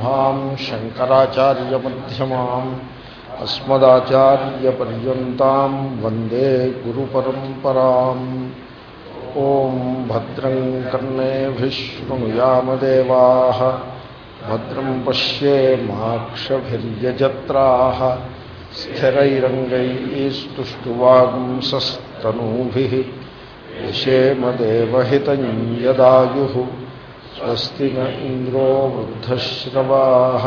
ब्रह्मां शङ्कराचार्यमध्यमाम् अस्मदाचार्यपर्यन्तां वंदे गुरुपरंपरा ओं भद्रं कर्णे कर्णेभिश्वनुयामदेवाः भद्रं पश्ये माक्षभिर्यजत्राः, स्थिरैरङ्गैस्तुष्टुवांसस्तनूभिः यशेमदेवहितं यदायुः स्वस्ति न इन्द्रो वृद्धश्रवाः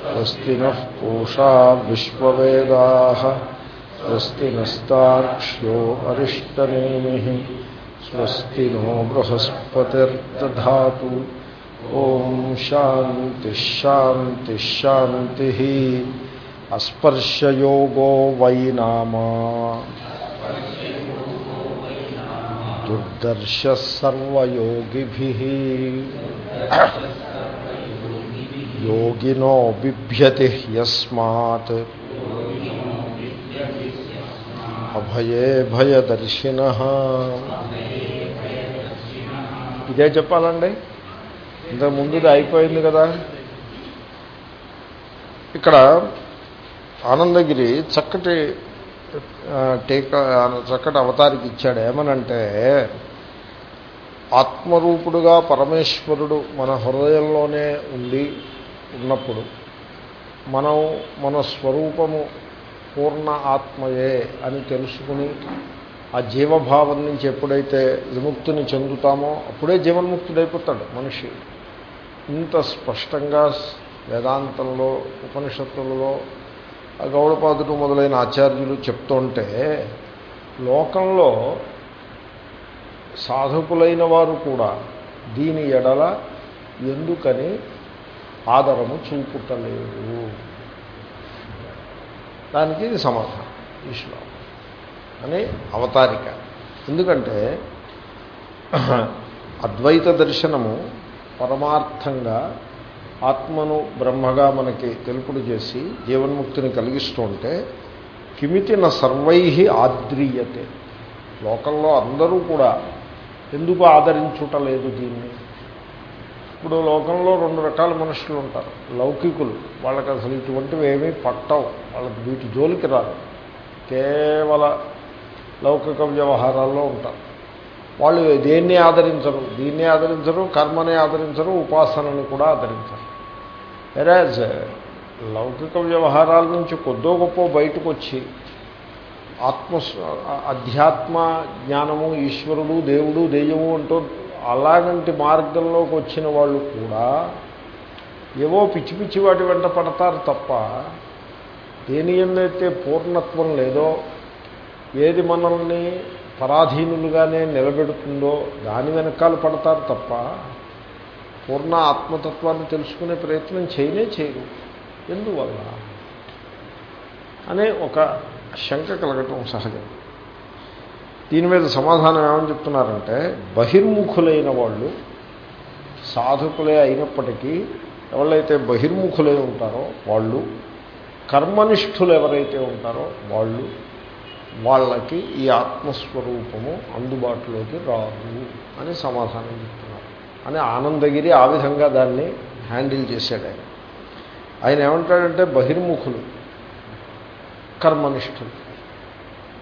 स्वस्ति नः पूषा विश्ववेदाः स्वस्ति नस्तार्क्ष्यो अरिष्टनेमिः स्वस्ति नो बृहस्पतिर्दधातु ॐ शान्तिश्शान्तिश्शान्तिः अस्पर्शयोगो वै नामा దుర్దర్శ సర్వయోగిభి యోగినో బిభ్యతి యస్మాత్ అభయే భయదర్శిన ఇదే చెప్పాలండి. ఇంతకు ముందుది అయిపోయింది కదా. ఇక్కడ ఆనందగిరి చక్కటి టీకా చక్కటి అవతారికి ఇచ్చాడు. ఏమనంటే ఆత్మరూపుడుగా పరమేశ్వరుడు మన హృదయంలోనే ఉండి ఉన్నప్పుడు మనం మన స్వరూపము పూర్ణ ఆత్మయే అని తెలుసుకుని ఆ జీవభావం నుంచి ఎప్పుడైతే విముక్తిని చెందుతామో అప్పుడే జీవన్ముక్తుడైపోతాడు మనిషి. ఇంత స్పష్టంగా వేదాంతంలో ఉపనిషత్తులలో గౌడపాదుడు మొదలైన ఆచార్యులు చెప్తుంటే లోకంలో సాధకులైన వారు కూడా దీని ఎడల ఎందుకని ఆదరము చూపుటలేదు దానికి ఇది సమాధానం. ఈ శ్లోకం. అని అవతారిక. ఎందుకంటే అద్వైత దర్శనము పరమార్థంగా ఆత్మను బ్రహ్మగా మనకి తెలుపుడు చేసి జీవన్ముక్తిని కలిగిస్తుంటే కిమితి నా సర్వై ఆద్రీయతే. లోకంలో అందరూ కూడా ఎందుకు ఆదరించుటలేదు దీన్ని? ఇప్పుడు లోకంలో రెండు రకాల మనుషులు ఉంటారు. లౌకికులు వాళ్ళకి అసలు ఇటువంటివి ఏమీ పట్టవు. వాళ్ళకి వీటి జోలికి రాదు కేవల లౌకిక వ్యవహారాల్లో ఉంటారు. వాళ్ళు దేన్ని ఆదరించరు? దీన్ని ఆదరించరు కర్మని ఆదరించరు ఉపాసనని కూడా ఆదరించరు. వెరాజ్ లౌకిక వ్యవహారాల నుంచి కొద్దో గొప్ప బయటకు వచ్చి ఆత్మ అధ్యాత్మ జ్ఞానము ఈశ్వరుడు దేవుడు దెయ్యము అంటూ అలాగంటి మార్గంలోకి వచ్చిన వాళ్ళు కూడా ఏవో పిచ్చి పిచ్చి వాటి వెంట పడతారు తప్ప దేని ఎందైతే పూర్ణత్వం లేదో ఏది మనల్ని పరాధీనులుగానే నిలబెడుతుందో దాని వెనకాల పడతారు తప్ప పూర్ణ ఆత్మతత్వాన్ని తెలుసుకునే ప్రయత్నం చేయనే చేయరు. ఎందువల్ల? అనే ఒక శంక కలగటం సహజం. దీని మీద సమాధానం ఏమని చెప్తున్నారంటే బహిర్ముఖులైన వాళ్ళు సాధకులే అయినప్పటికీ ఎవరైతే బహిర్ముఖులై ఉంటారో వాళ్ళు కర్మనిష్ఠులు ఎవరైతే ఉంటారో వాళ్ళు వాళ్ళకి ఈ ఆత్మస్వరూపము అందుబాటులోకి రాదు అని సమాధానం చెప్తున్నారు. అని ఆనందగిరి ఆ విధంగా దాన్ని హ్యాండిల్ చేశాడు ఆయన. ఆయన ఏమంటాడంటే బహిర్ముఖులు కర్మనిష్ఠులు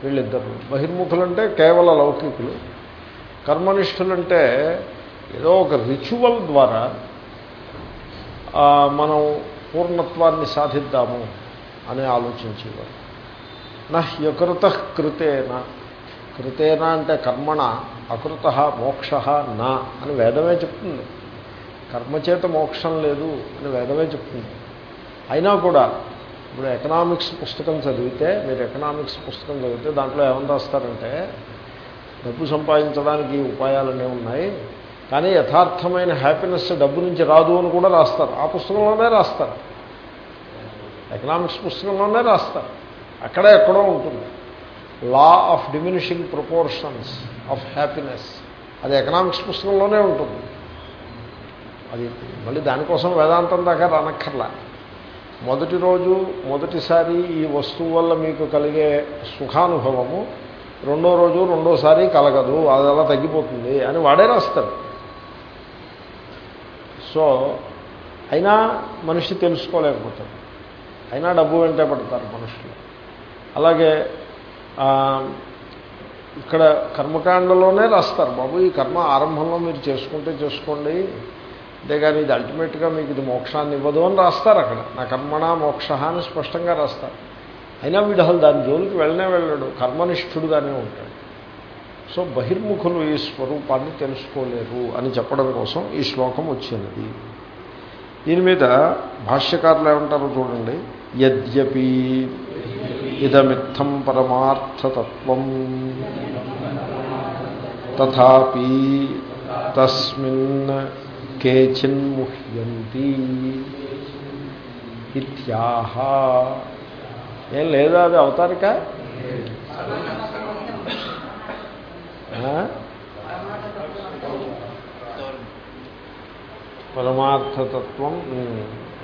వీళ్ళిద్దరు. బహిర్ముఖులు అంటే కేవల లౌకికులు కర్మనిష్ఠులంటే ఏదో ఒక రిచువల్ ద్వారా మనం పూర్ణత్వాన్ని సాధిద్దాము అని ఆలోచించేవారు. నహ్యకృత కృతేన. కృతేన అంటే కర్మణ అకృత మోక్ష నా అని వేదమే చెప్తుంది. కర్మచేత మోక్షం లేదు అని వేదమే చెప్తుంది. అయినా కూడా ఇప్పుడు ఎకనామిక్స్ పుస్తకం చదివితే మీరు ఎకనామిక్స్ పుస్తకం చదివితే దాంట్లో ఏమని రాస్తారంటే డబ్బు సంపాదించడానికి ఉపాయాలనే ఉన్నాయి కానీ యథార్థమైన హ్యాపీనెస్ డబ్బు నుంచి రాదు అని కూడా రాస్తారు. ఆ పుస్తకంలోనే రాస్తారు. ఎకనామిక్స్ పుస్తకంలోనే రాస్తారు. అక్కడ ఎక్కడో ఉంటుంది. Law of diminishing proportions of happiness అది ఎకనామిక్స్ పుస్తకంలోనే ఉంటుంది. అది మళ్ళీ దానికోసం వేదాంతం దాకా రానక్కర్లా. మొదటి రోజు మొదటిసారి ఈ వస్తువు వల్ల మీకు కలిగే సుఖానుభవము రెండో రోజు రెండోసారి కలగదు అది అలా తగ్గిపోతుంది అని వాడే రాస్తాడు. సో అయినా మనిషి తెలుసుకోలేకపోతాడు. అయినా డబ్బు వెంటే పడతారు మనుషులు. అలాగే ఇక్కడ కర్మకాండలోనే రాస్తారు. బాబు ఈ కర్మ ఆరంభంలో మీరు చేసుకుంటే చేసుకోండి. అంతేగాని ఇది అల్టిమేట్గా మీకు ఇది మోక్షాన్ని ఇవ్వదు అని రాస్తారు అక్కడ. నా కర్మణ మోక్ష అని స్పష్టంగా రాస్తారు. అయినా వీడు అసలు దాని జోలికి వెళ్ళనే వెళ్ళాడు. కర్మనిష్ఠుడుగానే ఉంటాడు. సో బహిర్ముఖులు ఈ స్వరూపాన్ని తెలుసుకోలేరు అని చెప్పడం కోసం ఈ శ్లోకం వచ్చినది. దీని మీద భాష్యకారులు ఏమంటారో చూడండి. యద్యపి ఇదమిత్థం పరమార్థతత్వం తథాపి తస్మిన్ కేచిన్ముహ్యంతి ఇత్యాహ ఏం లేదా అది అవతారిక? పరమార్థతత్వం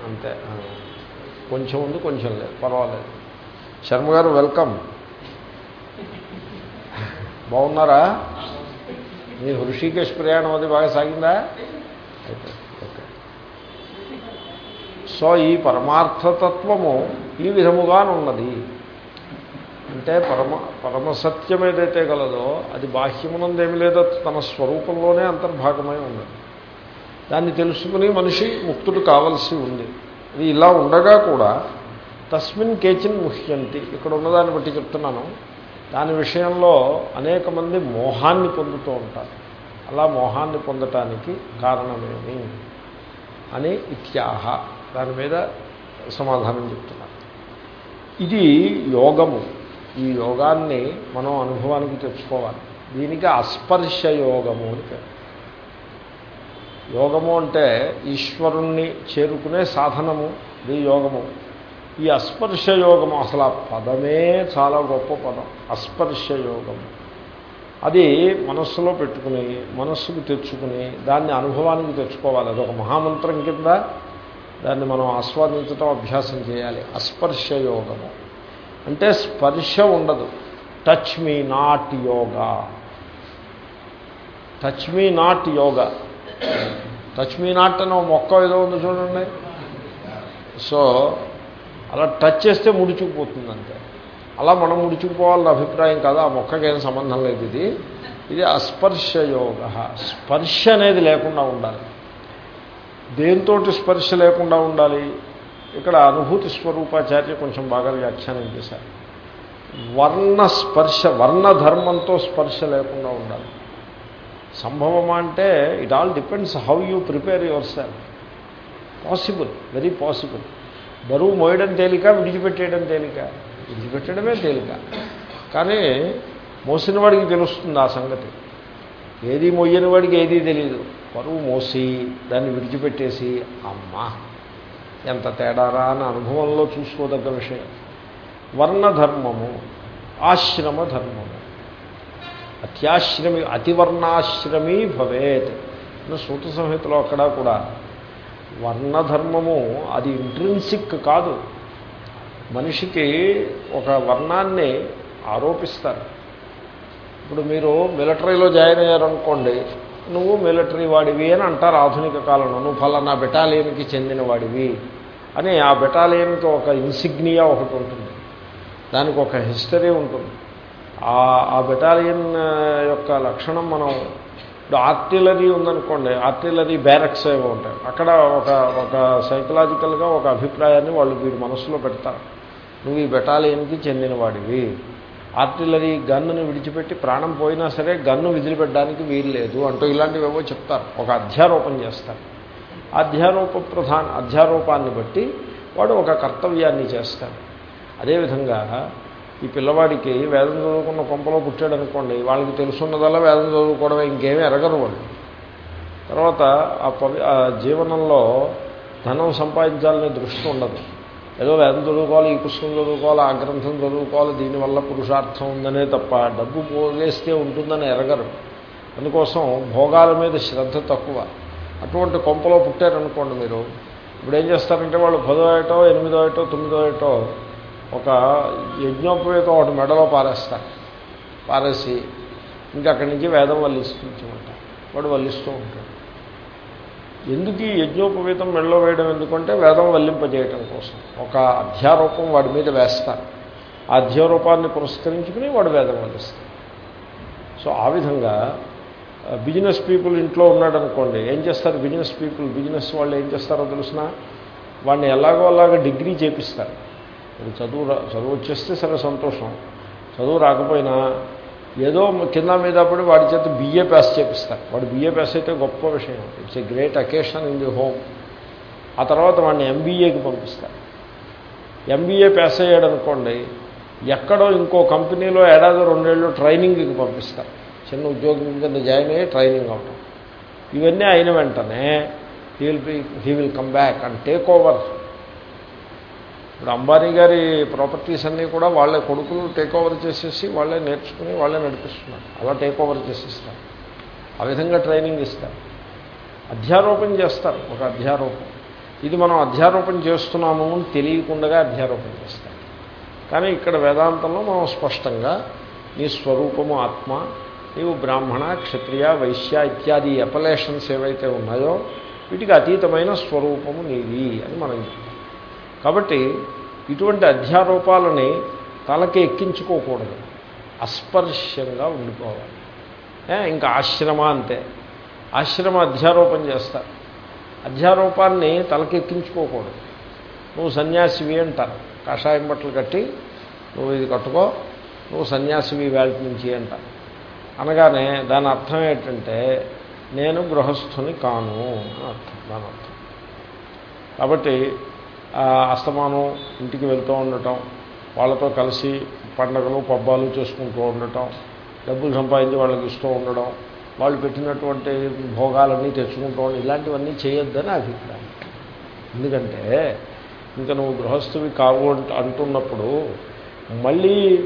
అంతే. కొంచెం ఉంది కొంచెం లేదు పర్వాలేదు. శర్మ గారు వెల్కమ్. బాగున్నారా? మీ హృషికేశ్ ప్రయాణం అది బాగా సాగిందా? అయితే ఓకే. సో ఈ పరమార్థతత్వము ఈ విధముగానున్నది. అంటే పరమ పరమసత్యం ఏదైతే గలదో అది బాహ్యమునందేమి లేదో తన స్వరూపంలోనే అంతర్భాగమై ఉన్నది. దాన్ని తెలుసుకుని మనిషి ముక్తుడు కావలసి ఉంది. ఇది ఇలా ఉండగా కూడా తస్మిన్ కేచిన్ ముహ్యంతి. ఇక్కడ ఉన్నదాన్ని బట్టి చెప్తున్నాను. దాని విషయంలో అనేక మంది మోహాన్ని పొందుతూ ఉంటారు. అలా మోహాన్ని పొందటానికి కారణమేమి అని ఇత్యాహ. దాని మీద సమాధానం చెప్తున్నారు ఇది యోగము. ఈ యోగాన్ని మనం అనుభవానికి తెచ్చుకోవాలి. దీనికి అస్పర్శ యోగము అని పేరు. యోగము అంటే ఈశ్వరుణ్ణి చేరుకునే సాధనము. ఇది యోగము. ఈ అస్పర్శయోగము అసలు ఆ పదమే చాలా గొప్ప పదం. అస్పర్శయోగము అది మనస్సులో పెట్టుకుని మనస్సుకు తెచ్చుకుని దాన్ని అనుభవానికి తెచ్చుకోవాలి. అదొక మహామంత్రం కింద దాన్ని మనం ఆస్వాదించడం అభ్యాసం చేయాలి. అస్పర్శయోగము అంటే స్పర్శ ఉండదు. Touch me not yoga touch me not yoga touch me not అని మొక్క ఏదో ఉంది చూడండి. సో అలా టచ్ చేస్తే ముడుచుకుపోతుంది అంతే అలా మనం ముడుచుకుపోవాలన్న అభిప్రాయం కాదు? ఆ మొక్కకేం సంబంధం లేదు ఇది. ఇది అస్పర్శ యోగ. స్పర్శ అనేది లేకుండా ఉండాలి. దేంతో స్పర్శ లేకుండా ఉండాలి? ఇక్కడ అనుభూతి స్వరూపాచార్య కొంచెం బాగా వ్యాఖ్యానం చేశారు. వర్ణ స్పర్శ వర్ణధర్మంతో స్పర్శ లేకుండా ఉండాలి. సంభవం అంటే it all depends how you prepare yourself. Possible very possible. బరువు మోయడం తేలిక విడిచిపెట్టేయడం తేలిక. విడిచిపెట్టడమే తేలిక. కానీ మోసిన వాడికి తెలుస్తుంది ఆ సంగతి. ఏది మొయ్యని వాడికి ఏదీ తెలియదు బరువు మోసి దాన్ని విడిచిపెట్టేసి అమ్మా ఎంత తేడారా అని అనుభవంలో చూసుకోదగ్గ విషయం. వర్ణధర్మము ఆశ్రమ ధర్మము అత్యాశ్రమి అతివర్ణాశ్రమీ భవేత్. సూత సంహితలో అక్కడ కూడా వర్ణధర్మము అది ఇంట్రిన్సిక్ కాదు. మనిషికి ఒక వర్ణాన్ని ఆరోపిస్తారు. ఇప్పుడు మీరు మిలిటరీలో జాయిన్ అయ్యారనుకోండి నువ్వు మిలిటరీ వాడివి అని అంటారు ఆధునిక కాలంలో నువ్వు ఫలానా బెటాలియన్కి చెందిన వాడివి అని ఆ బెటాలియన్కి ఒక ఇన్సిగ్నియా ఒకటి ఉంటుంది. దానికి ఒక హిస్టరీ ఉంటుంది. ఆ ఆ బెటాలియన్ యొక్క లక్షణం మనం ఇప్పుడు ఆర్టిలరీ ఉందనుకోండి ఆర్టిలరీ బ్యారక్స్ ఏవో ఉంటాయి. అక్కడ ఒక ఒక సైకలాజికల్గా ఒక అభిప్రాయాన్ని వాళ్ళు వీడి మనసులో పెడతారు. నువ్వు ఈ బెటాలియన్కి చెందినవాడివి. ఆర్టిలరీ గన్నును విడిచిపెట్టి ప్రాణం పోయినా సరే గన్ను విదిలిపెట్టడానికి వీలు లేదు అంటూ ఇలాంటివేవో చెప్తారు. ఒక అధ్యారోపణ చేస్తారు. అధ్యారోప ప్రధాన అధ్యారోపాన్ని బట్టి వాడు ఒక కర్తవ్యాన్ని చేస్తాడు. అదేవిధంగా ఈ పిల్లవాడికి వేదం చదువుకున్న కొంపలో పుట్టాడు అనుకోండి వాళ్ళకి తెలుసున్నదల్లా వేదం చదువుకోవడమే ఇంకేమీ ఎరగరు వాళ్ళు. తర్వాత ఆ పవి ఆ జీవనంలో ధనం సంపాదించాలనే దృష్టి ఉండదు. ఏదో వేదం చదువుకోవాలి ఈ పుస్తకం చదువుకోవాలి ఆ గ్రంథం చదువుకోవాలి దీనివల్ల పురుషార్థం ఉందనే తప్ప డబ్బు పోగేస్తే ఉంటుందని ఎరగరు. అందుకోసం భోగాల మీద శ్రద్ధ తక్కువ. అటువంటి కొంపలో పుట్టారనుకోండి మీరు ఇప్పుడు ఏం చేస్తారంటే వాళ్ళు పదో ఏటో ఎనిమిదో ఏటో తొమ్మిదో ఏటో ఒక యజ్ఞోపవేతం ఒకటి మెడలో పారేస్తారు. పారేసి ఇంకా అక్కడి నుంచి వేదం వల్లిస్తుంటారు వాడు వల్లిస్తూ ఉంటాడు. ఎందుకు ఈ యజ్ఞోపవీతం మెడలో వేయడం? ఎందుకంటే వేదం వల్లింపజేయటం కోసం. ఒక అధ్యారూపం వాడి మీద వేస్తారు. ఆ అధ్యారూపాన్ని పురస్కరించుకుని వాడు వేదం వల్లిస్తాడు. సో ఆ విధంగా బిజినెస్ పీపుల్ ఇంట్లో ఉన్నాడనుకోండి ఏం చేస్తారు బిజినెస్ పీపుల్? బిజినెస్ వాళ్ళు ఏం చేస్తారో తెలిసిన? వాడిని ఎలాగో అలాగ డిగ్రీ చేపిస్తారు. ఇప్పుడు చదువు రా- చదువు వచ్చేస్తే సరే సంతోషం. చదువు రాకపోయినా ఏదో కింద మీద పడి వాడి చేత బిఏ పాస్ చేపిస్తారు. వాడు బిఏ పాస్ అయితే గొప్ప విషయం. It's a great occasion in the home ఆ తర్వాత వాడిని ఎంబీఏకి పంపిస్తారు. ఎంబీఏ పాస్ అయ్యాడు అనుకోండి ఎక్కడో ఇంకో కంపెనీలో ఏడాది రెండేళ్ళు ట్రైనింగ్కి పంపిస్తారు. చిన్న ఉద్యోగం కింద జాయిన్ అయ్యి ట్రైనింగ్ అవటం. ఇవన్నీ అయిన వెంటనే he will be he will come back and take over ఇప్పుడు అంబానీ గారి ప్రాపర్టీస్ అన్నీ కూడా వాళ్ళే కొడుకులు టేక్ ఓవర్ చేసేసి వాళ్ళే నేర్చుకుని వాళ్ళే నడిపిస్తున్నారు. అలా టేక్ ఓవర్ చేసేస్తారు. ఆ విధంగా ట్రైనింగ్ ఇస్తారు. అధ్యారోపణ చేస్తారు. ఒక అధ్యారోపం ఇది మనం అధ్యారోపణ చేస్తున్నాము అని తెలియకుండా అధ్యారోపణ చేస్తాం కానీ ఇక్కడ వేదాంతంలో మనం స్పష్టంగా నీ స్వరూపము ఆత్మ నీవు బ్రాహ్మణ క్షత్రియ వైశ్య ఇత్యాది అపలేషన్స్ ఏవైతే ఉన్నాయో వీటికి అతీతమైన స్వరూపము నీది అని మనం చెప్తాం. కాబట్టి ఇటువంటి అధ్యారూపాలని తలకి ఎక్కించుకోకూడదు. అస్పర్శ్యంగా ఉండిపోవాలి. ఇంకా ఆశ్రమ అంతే. ఆశ్రమ అధ్యారోపణ చేస్తారు. అధ్యారూపాన్ని తలకెక్కించుకోకూడదు నువ్వు సన్యాసివి అంటారు. కషాయం బట్టలు కట్టి నువ్వు ఇది కట్టుకో నువ్వు సన్యాసివి వేళ నుంచి అంటారు. అనగానే దాని అర్థం ఏంటంటే నేను గృహస్థుని కాను అని అర్థం దాని అర్థం. కాబట్టి అస్తమానం ఇంటికి వెళ్తూ ఉండటం వాళ్ళతో కలిసి పండగలు పబ్బాలు చేసుకుంటూ ఉండటం డబ్బులు సంపాదించి వాళ్ళకి ఇస్తూ ఉండడం వాళ్ళు పెట్టినటువంటి భోగాలన్నీ తెచ్చుకుంటూ ఉండడం ఇలాంటివన్నీ చేయొద్దని అభిప్రాయం. ఎందుకంటే ఇంకా నువ్వు గృహస్థువి కావు అంటున్నప్పుడు మళ్ళీ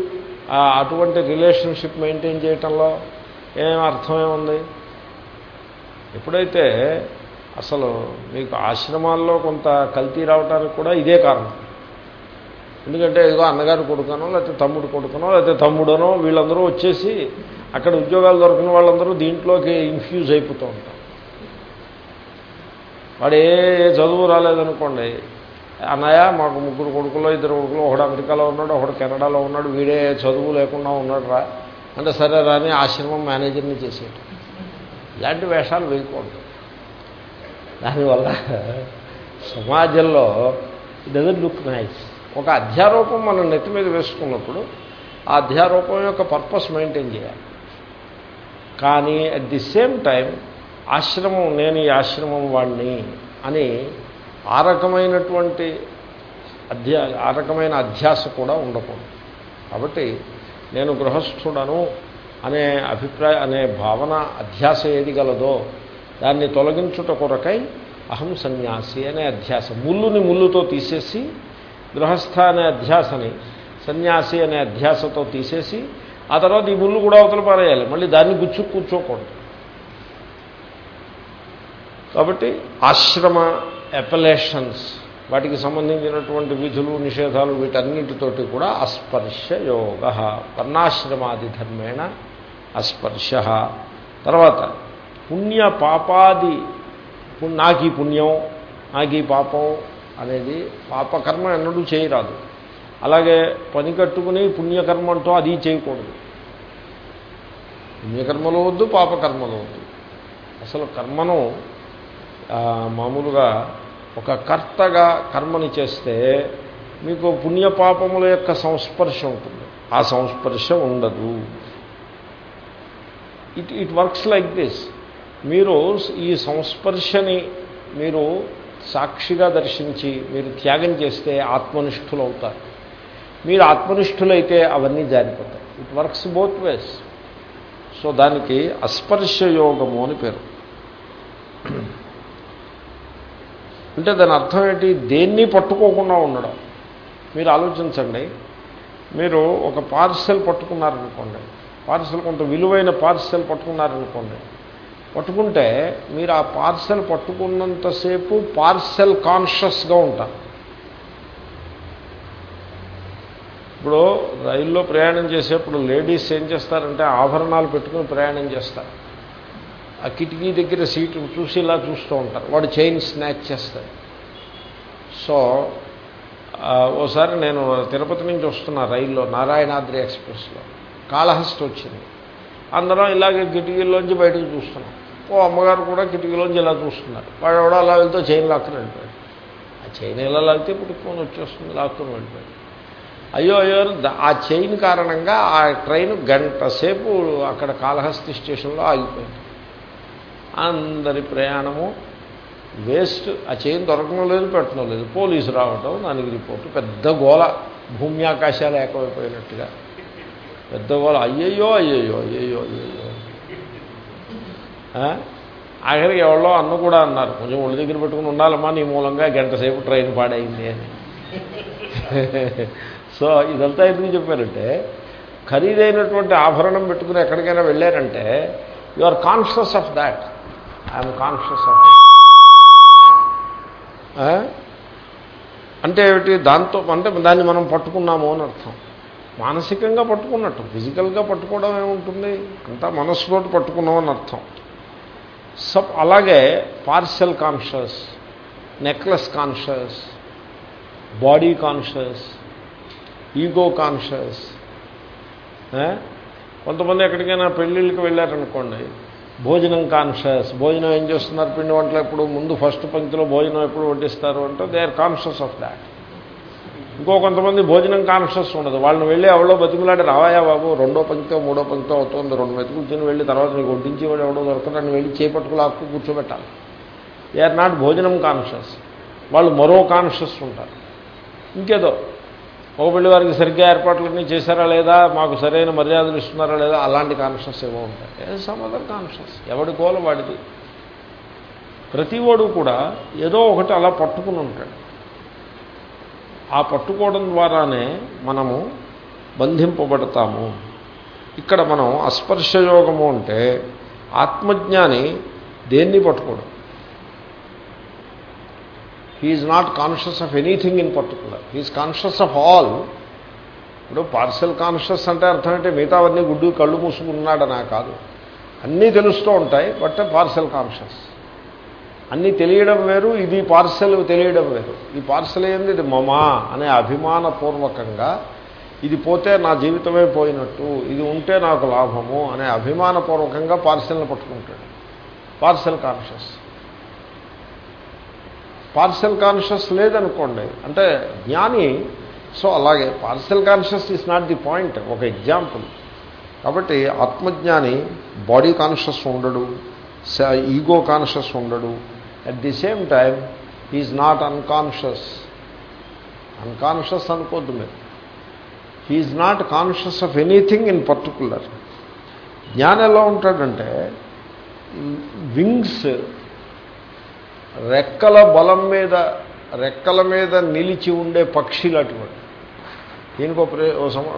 అటువంటి రిలేషన్షిప్ మెయింటైన్ చేయటంలో ఏం అర్థమేముంది ఎప్పుడైతే అసలు మీకు ఆశ్రమాల్లో కొంత కల్తీ రావడానికి కూడా ఇదే కారణం. ఎందుకంటే ఏదో అన్నగారు కొడుకనో లేకపోతే తమ్ముడు కొడుకనో లేకపోతే తమ్ముడనో వీళ్ళందరూ వచ్చేసి అక్కడ ఉద్యోగాలు దొరికిన వాళ్ళందరూ దీంట్లోకి ఇన్ఫ్యూజ్ అయిపోతూ ఉంటారు. వాడు ఏ చదువు రాలేదనుకోండి అన్నయ్య మాకు ముగ్గురు కొడుకులో ఇద్దరు కొడుకులు ఒకడు అమెరికాలో ఉన్నాడు ఒకడు కెనడాలో ఉన్నాడు వీడే చదువు లేకుండా ఉన్నాడు రా అంటే సరే రాని ఆశ్రమం మేనేజర్ని చేసేట ఇలాంటి వేషాలు వేయకూడదు. దానివల్ల సమాజంలో డజన్ లుక్ నైస్. ఒక అధ్యారూపం మనం నెత్తి మీద వేసుకున్నప్పుడు ఆ అధ్యారూపం యొక్క పర్పస్ మెయింటైన్ చేయాలి. కానీ అట్ ది సేమ్ టైం ఆశ్రమం నేను ఈ ఆశ్రమం వాడిని అని ఆ రకమైనటువంటి అధ్యా ఆ రకమైన అధ్యాస కూడా ఉండకూడదు. కాబట్టి నేను గృహస్థుడను అనే అభిప్రాయ అనే భావన అధ్యాస ఏది గలదో దాన్ని తొలగించుట కొరకై అహం సన్యాసి అనే అధ్యాస ముళ్ళుని ముళ్ళుతో తీసేసి గృహస్థ అనే అధ్యాసని సన్యాసి అనే అధ్యాసతో తీసేసి ఆ తర్వాత ఈ ముళ్ళు కూడా అవతల పారేయాలి. మళ్ళీ దాన్ని గుచ్చు కూర్చోకూడదు. కాబట్టి ఆశ్రమ ఎపలేషన్స్ వాటికి సంబంధించినటువంటి విధులు నిషేధాలు వీటన్నిటితోటి కూడా అస్పర్శ యోగ. వర్ణాశ్రమాది ధర్మేణ అస్పర్శ. తర్వాత పుణ్య పాపాది నాకు ఈ పుణ్యం నాకు ఈ పాపం అనేది పాపకర్మ ఎన్నడూ చేయరాదు. అలాగే పని కట్టుకుని పుణ్యకర్మ అంటూ అది చేయకూడదు. పుణ్యకర్మలు వద్దు పాపకర్మలు వద్దు. అసలు కర్మను మామూలుగా ఒక కర్తగా కర్మని చేస్తే మీకు పుణ్యపాపముల యొక్క సంస్పర్శ ఉంటుంది. ఆ సంస్పర్శ ఉండదు. It it works like this. మీరు ఈ సంస్పర్శని మీరు సాక్షిగా దర్శించి మీరు త్యాగం చేస్తే ఆత్మనిష్ఠులు అవుతారు. మీరు ఆత్మనిష్ఠులైతే అవన్నీ జారిపోతాయి. It works both ways so దానికి అస్పర్శయోగము అని పేరు. అంటే దాని అర్థం ఏంటి? దేన్ని పట్టుకోకుండా ఉండడం. మీరు ఆలోచించండి. మీరు ఒక పార్సెల్ పట్టుకున్నారనుకోండి. పార్సెల్ కొంత విలువైన పార్సెల్ పట్టుకున్నారనుకోండి. పట్టుకుంటే మీరు ఆ పార్సెల్ పట్టుకున్నంతసేపు పార్సెల్ కాన్షియస్గా ఉంటారు. ఇప్పుడు రైల్లో ప్రయాణం చేసేప్పుడు లేడీస్ ఏం చేస్తారంటే ఆభరణాలు పెట్టుకుని ప్రయాణం చేస్తారు. ఆ కిటికీ దగ్గర సీటు చూసి ఇలా చూస్తూ ఉంటారు. వాడు చైన్ స్నాచ్ చేస్తాడు. సో ఓసారి నేను తిరుపతి నుంచి వస్తున్నా రైల్లో నారాయణాద్రి ఎక్స్ప్రెస్లో. కాళహస్తి వచ్చింది. అందరం ఇలాగే కిటికీలోంచి బయటకు చూస్తున్నాం. ఓ అమ్మగారు కూడా కిటికీలోంచి ఇలా చూస్తున్నారు. వాడు ఎవడో అలా వెళ్తే చైన్ లాక్కుని వెళ్ళిపోయాడు. ఆ చైన్ ఇలా లాగితే పుట్టుకొని వచ్చేస్తుంది లాక్కుని వెళ్ళిపోయాడు. అయ్యో అయ్యో ఆ చైన్ కారణంగా ఆ ట్రైన్ గంట సేపు అక్కడ కాళహస్తి స్టేషన్లో ఆగిపోయింది. అందరి ప్రయాణము వేస్ట్. ఆ చైన్ దొరకడం లేదు పెట్టడం లేదు. పోలీసు రావటం దానికి రిపోర్టు. పెద్ద గోల. భూమి ఆకాశాలు ఏకమైపోయినట్టుగా. పెద్ద గోల అయ్యయ్యో అయ్యయ్యో అయ్యయ్యో. అయ్యయ్యో? ఆఖరికి ఎవరో అన్న కూడా అన్నారు కొంచెం ఒళ్ళు దగ్గర పెట్టుకుని ఉండాలమ్మా నీ మూలంగా గంట సేపు ట్రైన్ పాడైంది అని. సో ఇదంతా ఎందుకు చెప్పారంటే ఖరీదైనటువంటి ఆభరణం పెట్టుకుని ఎక్కడికైనా వెళ్ళారంటే you are conscious of that I'm conscious of అంటే ఏమిటి? దాంతో అంటే దాన్ని మనం పట్టుకున్నాము అని అర్థం. మానసికంగా పట్టుకున్నట్టు ఫిజికల్గా పట్టుకోవడం ఏముంటుంది? అంతా మనస్సుతోటి పట్టుకున్నాం అని అర్థం. సబ్ అలాగే partial conscious necklace conscious body conscious ego conscious కొంతమంది ఎక్కడికైనా పెళ్ళిళ్ళకి వెళ్ళారనుకోండి భోజనం కాన్షియస్ భోజనం ఏం చేస్తున్నారు? పిండి వంటలు ఎప్పుడు? ముందు ఫస్ట్ పంక్తిలో భోజనం ఎప్పుడు వడ్డిస్తారు అంటే they are conscious of that. ఇంకో కొంతమంది భోజనం కాన్షియస్ ఉండదు. వాళ్ళని వెళ్ళి ఎవడో బతిమలాడి రావాయా బాబు రెండో పంక్తో మూడో పంక్తో అవుతుంది రెండు మెతుకులు వెళ్ళి తర్వాత నీకు వడ్డించి వాడు ఎవడో దొరకడాన్ని వెళ్ళి చేపట్టుకు లాక్కు కూర్చోబెట్టాలి. దే ఆర్ నాట్ భోజనం కాన్షియస్. వాళ్ళు మరో కాన్షియస్ ఉంటారు. ఇంకేదో ఒక పెళ్ళి వారికి సరిగ్గా ఏర్పాట్లన్నీ చేశారా లేదా మాకు సరైన మర్యాదలు ఇస్తున్నారా లేదా అలాంటి కాన్షియస్ ఏమో ఉంటాయి. సమ్ అదర్ కాన్షియస్ ఎవడి కోల వాడిది? ప్రతి వాడు కూడా ఏదో ఒకటి అలా పట్టుకుని ఉంటాడు. ఆ పట్టుకోవడం ద్వారానే మనము బంధింపబడతాము. ఇక్కడ మనం అస్పర్శయోగము అంటే ఆత్మజ్ఞాని దేన్ని పట్టుకోవడం he's not conscious of anything in particular he's conscious of all ఇప్పుడు పార్సల్ కాన్షియస్ అంటే అర్థం అంటే మిగతావన్నీ గుడ్డు కళ్ళు మూసుకున్నాడనా కాదు. అన్నీ తెలుస్తూ ఉంటాయి బట్ పార్సల్ కాన్షియస్ అన్నీ తెలియడం వేరు ఇది పార్సల్ తెలియడం వేరు. ఈ పార్సల్ ఏంది? ఇది మమా అనే అభిమానపూర్వకంగా ఇది పోతే నా జీవితమే పోయినట్టు ఇది ఉంటే నాకు లాభము అనే అభిమానపూర్వకంగా పార్సల్ని పట్టుకుంటాడు. Parcel conscious. పార్సల్ కాన్షియస్ లేదనుకోండి అంటే జ్ఞాని సో అలాగే parcel conscious is not the point ఒక ఎగ్జాంపుల్ కాబట్టి ఆత్మజ్ఞాని బాడీ కాన్షియస్ ఉండడు ఈగో కాన్షియస్ ఉండడు at the same time is not unconscious unconscious అనుకోద్దు మీరు. He's not conscious of anything in particular జ్ఞానం ఎలా ఉంటాడంటే వింగ్స్ రెక్కల బలం మీద రెక్కల మీద నిలిచి ఉండే పక్షులు అటువంటి దీనికి ఒక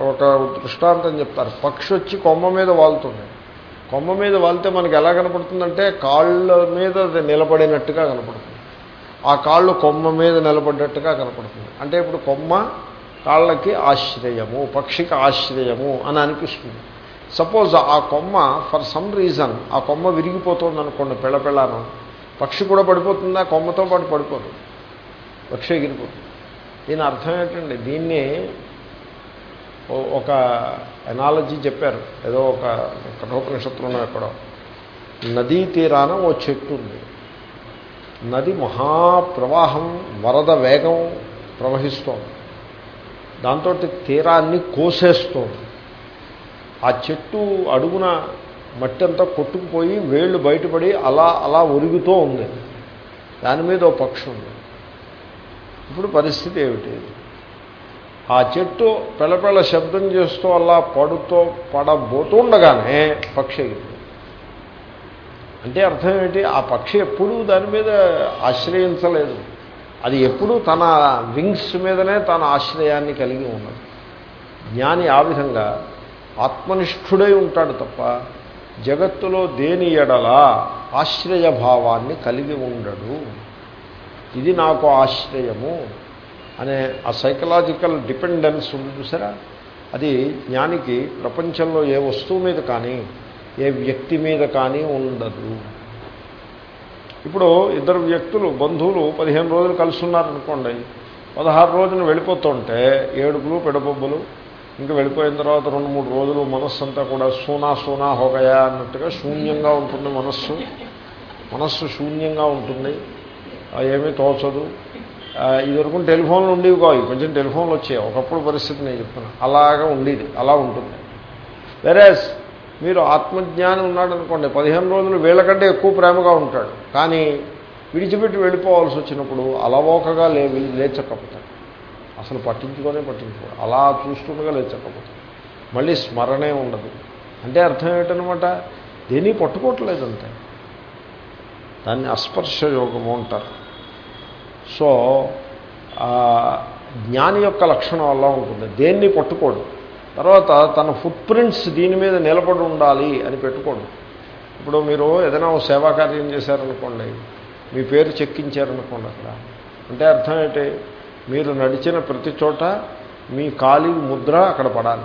ఒక దృష్టాంతం చెప్తారు. పక్షి వచ్చి కొమ్మ మీద వాలుతుంది కొమ్మ మీద వాలితే మనకి ఎలా కనపడుతుందంటే కాళ్ళ మీద నిలబడినట్టుగా కనపడుతుంది. ఆ కాళ్ళు కొమ్మ మీద నిలబడ్డట్టుగా కనపడుతుంది. అంటే ఇప్పుడు కొమ్మ కాళ్ళకి ఆశ్రయము పక్షికి ఆశ్రయము అని అనిపిస్తుంది. సపోజ్ ఆ కొమ్మ ఫర్ సమ్ రీజన్ ఆ కొమ్మ విరిగిపోతుంది అనుకోండి పిల్లపిల్లను పక్షి కూడా పడిపోతుందా? కొమ్మతో పాటు పడిపోదు. పక్షి ఎగిరిపోతుంది. దీని అర్థం ఏంటండి దీన్ని ఒక ఎనాలజీ చెప్పారు. ఏదో ఒక కఠోపనిషత్తులోనో ఎక్కడో నదీ తీరాన ఓ చెట్టు ఉంది. నది మహాప్రవాహం వరద వేగం ప్రవహిస్తోంది. దాంతో తీరాన్ని కోసేస్తోంది. ఆ చెట్టు అడుగున మట్టి అంతా కొట్టుకుపోయి వేళ్ళు బయటపడి అలా అలా ఒరుగుతూ ఉంది. దాని మీద ఓ పక్షి ఉంది. ఇప్పుడు పరిస్థితి ఏమిటి? ఆ చెట్టు పెళ్ళపెళ్ళ శబ్దం చేస్తూ అలా పడుతూ పడబోతుండగానే పక్షి ఎగిరింది అంటే అర్థం ఏంటి? ఆ పక్షి ఎప్పుడూ దాని మీద ఆశ్రయించలేదు. అది ఎప్పుడూ తన వింగ్స్ మీదనే తన ఆశ్రయాన్ని కలిగి ఉన్నది. జ్ఞాని ఆ విధంగా ఆత్మనిష్ఠుడై ఉంటాడు తప్ప జగత్తులో దేని ఎడల ఆశ్రయభావాన్ని కలిగి ఉండడు. ఇది నాకు ఆశ్రయము. అనే ఆ సైకలాజికల్ డిపెండెన్స్ ఉంది చూసారా? అది జ్ఞానికి ప్రపంచంలో ఏ వస్తువు మీద కానీ ఏ వ్యక్తి మీద కానీ ఉండదు. ఇప్పుడు ఇద్దరు వ్యక్తులు బంధువులు పదిహేను రోజులు కలిసి ఉన్నారనుకోండి పదహారు రోజులు వెళ్ళిపోతుంటే ఏడుపులు పెడబొబ్బులు ఇంకా వెళ్ళిపోయిన తర్వాత రెండు మూడు రోజులు మనస్సు అంతా కూడా సూనా సూనా హోగయా అన్నట్టుగా శూన్యంగా ఉంటుంది మనస్సు. మనస్సు శూన్యంగా ఉంటుంది. ఏమీ తోచదు. ఇదివరకు టెలిఫోన్లు ఉండేవి కావు కొంచెం టెలిఫోన్లు వచ్చాయి. ఒకప్పుడు పరిస్థితి నేను చెప్తున్నా. అలాగా ఉండేది అలా ఉంటుంది. వెరేస్ మీరు ఆత్మజ్ఞానం ఉన్నాడు అనుకోండి పదిహేను రోజులు వీళ్ళకంటే ఎక్కువ ప్రేమగా ఉంటాడు. కానీ విడిచిపెట్టి వెళ్ళిపోవాల్సి వచ్చినప్పుడు అలవోకగా లే లేచకపోతాడు. అసలు పట్టించుకొనే పట్టించుకోడు. అలా చూస్తుండగా లేచకపోతాడు. మళ్ళీ స్మరణే ఉండదు. అంటే అర్థం ఏమిటనమాట దేని పట్టుకోవట్లేదు అంతే. దాన్ని అస్పర్శ యోగము అంటారు. సో జ్ఞాని యొక్క లక్షణం అలా ఉంటుంది. దేన్ని పట్టుకోడు. తర్వాత తన ఫుట్ ప్రింట్స్ దీని మీద నిలబడి ఉండాలి అని పెట్టుకోడు. ఇప్పుడు మీరు ఏదైనా సేవా కార్యం చేశారనుకోండి మీ పేరు చెక్కించారనుకోండి అక్కడ. అంటే అర్థం ఏంటి? మీరు నడిచిన ప్రతి చోట మీ కాలి ముద్ర అక్కడ పడాలి.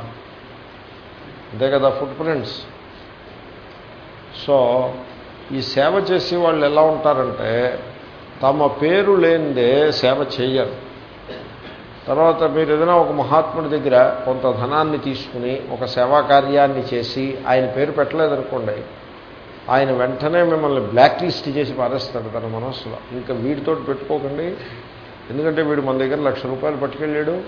అంతే కదా ఫుట్ ప్రింట్స్ సో ఈ సేవ చేసే వాళ్ళు ఎలా ఉంటారంటే తమ పేరు లేనిదే సేవ చేయరు. తర్వాత మీరు ఏదైనా ఒక మహాత్ముడి దగ్గర కొంత ధనాన్ని తీసుకుని ఒక సేవా కార్యాన్ని చేసి ఆయన పేరు పెట్టలేదనుకోండి ఆయన వెంటనే మిమ్మల్ని బ్లాక్ లిస్ట్ చేసి పారేస్తాడు తన మనస్సులో. ఇంకా వీడితో పెట్టుకోకండి. ఎందుకంటే వీడు మన దగ్గర లక్ష రూపాయలు పట్టుకెళ్ళాడు